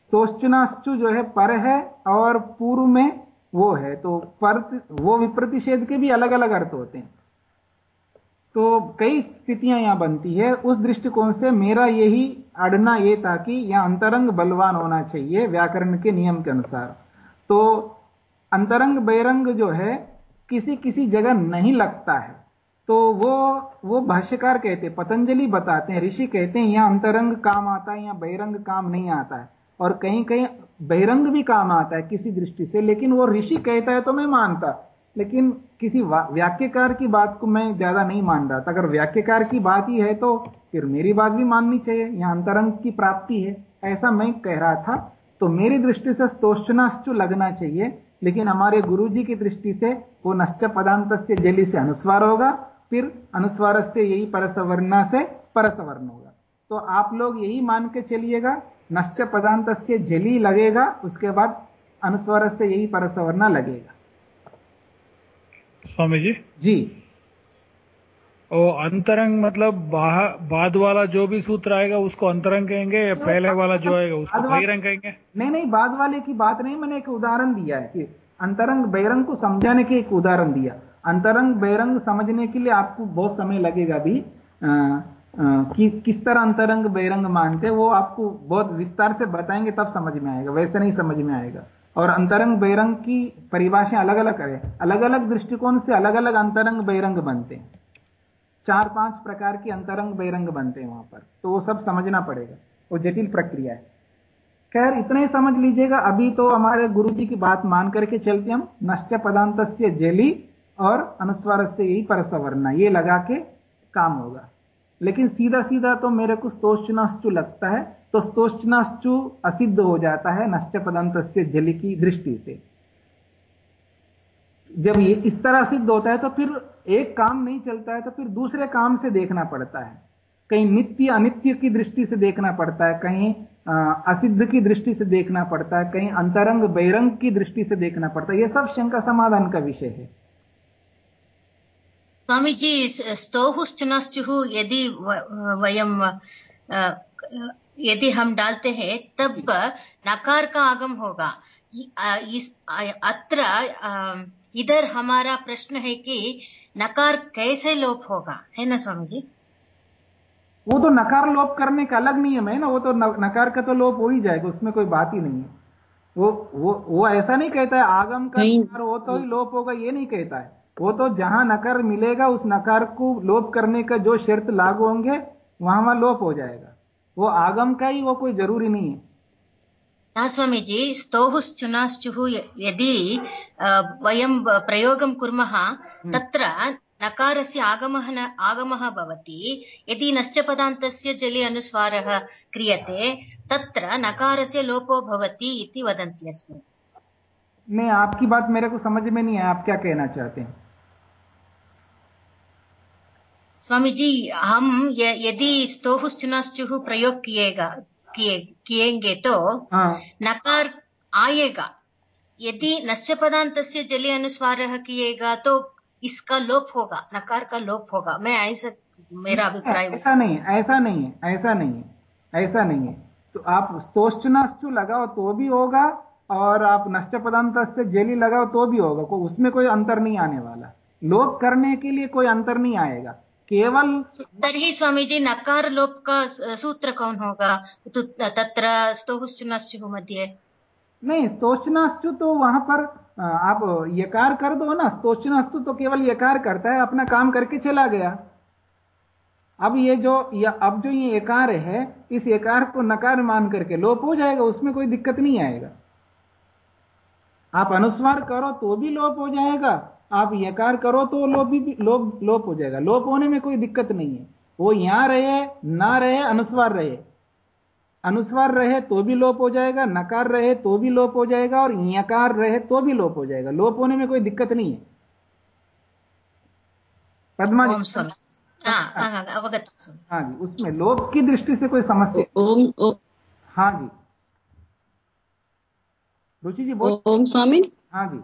स्तोचनाश्चु जो है पर है और पूर्व में वो है। तो पर, वो विप्रतिषेध के भी अलग अलग अर्थ होते हैं। तो कई स्थितियाँ यहाँ बनती है। उस दृष्टिकोण से मेरा यही अड़ना ये था कि यहाँ अंतरंग बलवान होना चाहिए व्याकरण के नियम के अनुसार। तो अंतरंग बैरंग जो है किसी किसी जगह नहीं लगता है। तो वो वो भाष्यकार कहते, पतंजलि बताते हैं, ऋषि कहते हैं, यहाँ अंतरंग काम आता है या बहिरंग काम नहीं आता है। और कहीं कहीं बहिरंग भी काम आता है किसी दृष्टि से, लेकिन वो ऋषि कहता है तो मैं मानता। लेकिन किसी व्याख्यकार की बात को मैं ज़्यादा नहीं मान रहा था। अगर व्याख्यकार की बात ही है तो फिर मेरी बात भी माननी चाहिए, यहाँ अंतरंग की प्राप्ति है, ऐसा मैं कह रहा था। तो मेरी दृष्टि से स्तोषनाश्चु लगना चाहिए, लेकिन हमारे गुरु जी की दृष्टि से वो नष्ट पदांत से जली से अनुस्वार होगा फिर अनुस्वार से यही परसवर्णा से परसवर्ण होगा। तो आप लोग यही मान के चलिएगा नष्ट पदांत से जली लगेगा उसके बाद अनुस्वार से यही परसवर्णा लगेगा। स्वामी जी। जी ओ अंतरंग मतलब बाद वाला जो भी सूत्र आएगा उसको अंतरंग कहेंगे या पहले वाला जो आएगा उसको बहिरंग कहेंगे? नहीं नहीं बाद वाले की बात नहीं मैंने एक उदाहरण दिया है कि अंतरंग बहिरंग को समझाने के एक उदाहरण दिया। अंतरंग बहिरंग समझने के लिए आपको बहुत समय लगेगा भी आ, आ, कि किस तरह अंतरंग बहिरंग मानते वो आपको बहुत विस्तार से बताएँगे तब समझ में आएगा वैसे नहीं समझ में आएगा। और अंतरंग बहिरंग की परिभाषाएँ अलग अलग करें। अलग अलग दृष्टिकोण से अलग अलग अंतरंग बहिरंग बनते हैं। चार पाँच प्रकार की अंतरंग बहिरंग बनते हैं वहाँ पर तो वो सब समझना पड़ेगा। वो जटिल प्रक्रिया है। खैर इतना ही समझ लीजिएगा। अभी तो हमारे गुरु जी की बात मान करके चलते हम। नश्च पदांत जली। और अनुस्वार से यही परसवरना ये लगा के काम होगा। लेकिन सीधा सीधा तो मेरे को स्तोचनाश्चु लगता है तो स्तोचनाश्चु असिद्ध हो जाता है नश्च पदांत जली की दृष्टि से। जब ये इस तरह सिद्ध होता है तो फिर एक काम नहीं चलता है तो फिर दूसरे काम से देखना पड़ता है। कहीं नित्य अनित्य की दृष्टि से देखना पड़ता है, कहीं असिद्ध की दृष्टि से देखना पड़ता है, कहीं अंतरंग बैरंग की दृष्टि से देखना पड़ता है। यह सब शंका समाधान का विषय है। स्वामी जी स्तोहुश्चुनश्चु यदि वयम यदि हम डालते हैं तब नकार का आगम होगा। इस अत्र इधर हमारा प्रश्न है कि नकार कैसे लोप होगा? है ना स्वामी जी वो तो नकार लोप करने का अलग नियम है ना वो तो नकार का तो लोप हो ही जाएगा उसमें कोई बात ही नहीं है। वो वो वो ऐसा नहीं कहता है आगम का नकार हो तो ही लोप होगा ये नहीं कहता है। वो तो जहाँ नकार मिलेगा उस नकार को लोप करने का जो शर्त लागू होंगे वहाँ वहाँ लोप हो जाएगा। वो आगम का ही वो कोई ज़रूरी नहीं है। न स्वामीजी स्तोहुश्चुनाश्चुः यदि वयं प्रयोगं कुर्मः हम्म। तत्र नकारस्य आगमः न आगमः भवति। यदि नश्च पदान्तस्य जले अनुस्वारः क्रियते तत्र नकारस्य लोपो भवति इति वदन्ति अस्मि नहीं आपकी बात मेरे को समझ में नहीं है आप क्या कहना चाहते हैं? स्वामी जी हम यदि स्तोहुश्चुनाश्चुः प्रयोग किएगा किए किएँगे तो। नकार आएगा यदि नश्य पदांत जली अनुस्वार किएगा तो इसका लोप होगा नकार का लोप होगा। मैं ऐसा मेरा अभिप्राय ऐसा नहीं है ऐसा नहीं है ऐसा नहीं है ऐसा नहीं है। तो आप स्तोष्टनास्तु लगाओ तो भी होगा और आप नष्ट पदांत से जेली लगाओ तो भी होगा। को उसमें कोई अंतर नहीं आने वाला। लोप करने के लिए कोई अंतर नहीं आएगा। केवल तर्हि स्वामी जी नकार लोप का सूत्र कौन होगा? तो तत्र स्तोहुश्चुनाश्चु मध्ये। नहीं स्तोचनास्तु तो वहाँ पर आप यकार कर दो ना। स्तोचनास्तु तो केवल यकार करता है अपना काम करके चला गया। अब ये जो या अब जो ये एकार है इस एकार को नकार मान करके लोप हो जाएगा उसमें कोई दिक्कत नहीं आएगा। आप अनुस्वार करो तो भी लोप हो जाएगा। आप यकार करो तो लोप भी लोप लोप हो जाएगा। लोप होने में कोई दिक्कत नहीं है। वो यहाँ रहे ना रहे अनुस्वार रहे। अनुस्वार रहे तो भी लोप हो जाएगा नकार रहे तो भी लोप हो जाएगा और यकार रहे तो भी लोप हो जाएगा। लोप होने में कोई दिक्कत नहीं है। पद्मा जी। हाँ, हाँ, हाँ, हाँ जी उसमें लोप की दृष्टि से कोई समस्या हाँ जी। रुचि जी बोल। ओम स्वामी? हाँ जी।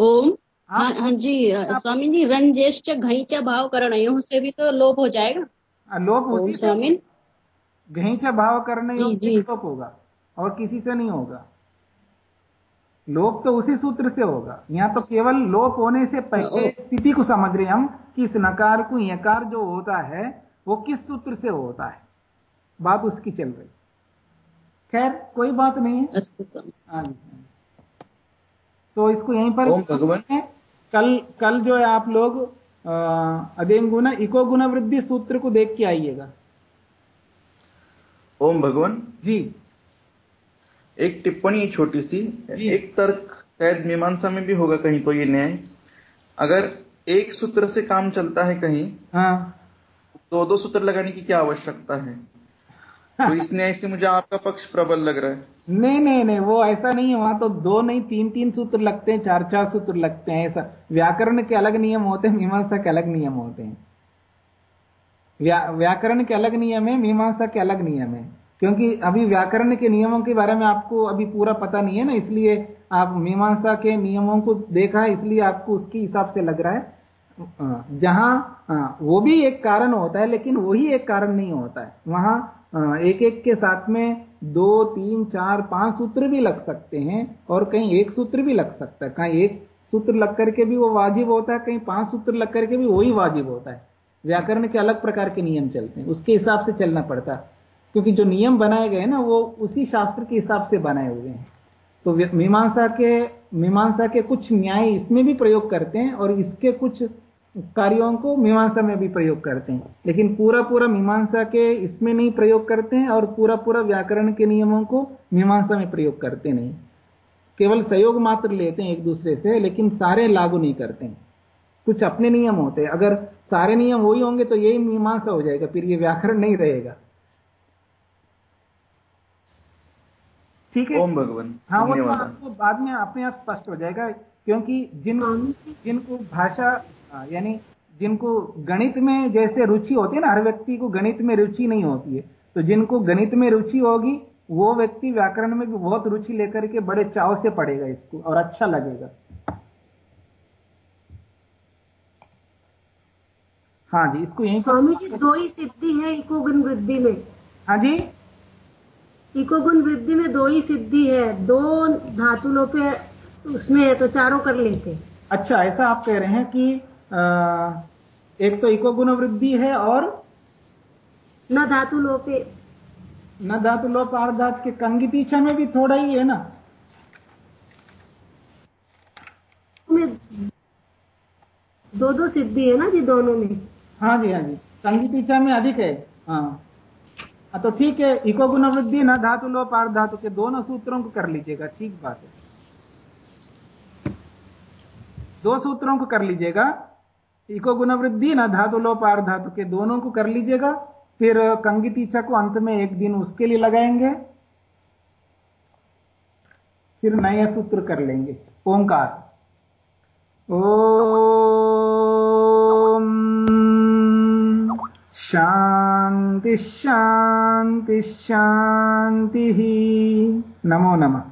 ओम। हाँ, हाँ जी स्वामी जी रंजेश घईच भाव करण से भी तो लोप हो जाएगा। लोप उसी स्वामी। घींच भाव करने लोप होगा और किसी से नहीं होगा। लोप तो उसी सूत्र से होगा। यहाँ तो केवल लोप होने से पहले स्थिति को समझ रहे हम कि इस नकार को यकार जो होता है वो किस सूत्र से होता है। बात उसकी चल रही। खैर कोई बात नहीं है। हाँ तो इसको यहीं पर कल कल जो है आप लोग अदेन गुना इको गुना वृद्धि सूत्र को देख के आइएगा। ओम भगवान। जी। एक टिप्पणी छोटी सी। एक तर्क शायद मीमांसा में भी होगा कहीं तो ये न्याय। अगर एक सूत्र से काम चलता है कहीं हाँ। दो दो सूत्र लगाने की क्या आवश्यकता है? तो इस न्याय से मुझे आपका पक्ष प्रबल लग रहा है। नहीं नहीं नहीं वो ऐसा नहीं है वहाँ तो दो नहीं तीन तीन सूत्र लगते हैं चार चार सूत्र लगते हैं ऐसा। व्याकरण के अलग नियम होते हैं मीमांसा के अलग नियम होते हैं। व्या, व्याकरण के अलग नियम है मीमांसा के अलग नियम है। क्योंकि अभी व्याकरण के नियमों के बारे में आपको अभी पूरा पता नहीं है ना इसलिए आप मीमांसा के नियमों को देखा है इसलिए आपको उसके हिसाब से लग रहा है। जहाँ वो भी एक कारण होता है लेकिन वही एक कारण नहीं होता है। वहाँ एक एक के साथ में दो, तीन, चार, पाँच सूत्र भी लग सकते हैं और कहीं एक सूत्र भी लग सकता है। कहीं एक सूत्र लग करके भी वो वाजिब होता है, कहीं पाँच सूत्र लग करके भी वही वाजिब होता है। व्याकरण के अलग प्रकार के नियम चलते हैं, उसके हिसाब से चलना पड़ता है। क्योंकि जो नियम बनाए गए ना, वो उसी शास्त्र के हिसाब से बनाए हुए हैं। तो मीमांसा के मीमांसा के कुछ न्याय इसमें भी प्रयोग करते हैं और इसके कुछ कार्यों को मीमांसा में भी प्रयोग करते हैं। लेकिन पूरा पूरा मीमांसा के इसमें नहीं प्रयोग करते हैं और पूरा पूरा व्याकरण के नियमों को मीमांसा में प्रयोग करते नहीं। केवल सहयोग मात्र लेते हैं एक दूसरे से लेकिन सारे लागू नहीं करते हैं। कुछ अपने नियम होते हैं। अगर सारे नियम वही होंगे तो यही मीमांसा हो जाएगा फिर ये व्याकरण नहीं रहेगा। ठीक है? ओम भगवान। हाँ वो तो आपको बाद में अपने आप स्पष्ट हो जाएगा क्योंकि जिन जिनको भाषा यानी जिनको गणित में जैसे रुचि होती है ना हर व्यक्ति को गणित में रुचि नहीं होती है। तो जिनको गणित में रुचि होगी वो व्यक्ति व्याकरण में भी बहुत रुचि लेकर के बड़े चाव से पढ़ेगा इसको और अच्छा लगेगा। हाँ जी इसको यही स्वामी जी दो ही सिद्धि है इको गुण वृद्धि में। हाँ जी? इको गुण वृद्धि में दो ही सिद्धि है। दो धातु लोपे उसमें है तो चारों कर लेते अच्छा ऐसा आप कह रहे हैं कि एक तो इको गुण वृद्धि है और न धातु लोपे। न धातु लोप आर्धात के कंगी पीछा में भी थोड़ा ही है ना। दो दो सिद्धि है ना जी दोनों में? हाँ जी हाँ जी। कंगी पीछा में अधिक है हाँ। हाँ तो ठीक है इको गुण वृद्धि न धातु लोप धातु के दोनों सूत्रों को कर लीजिएगा ठीक बात है। दो सूत्रों को कर लीजिएगा। इको गुण वृद्धि, न धातु लोप धातु के दोनों को कर लीजिएगा, फिर कंगी तीछा को अंत में एक दिन उसके लिए लगाएँगे, फिर नया सूत्र कर लेंगे, ओंकार। ओ शांति शांति शांति नमो नमः।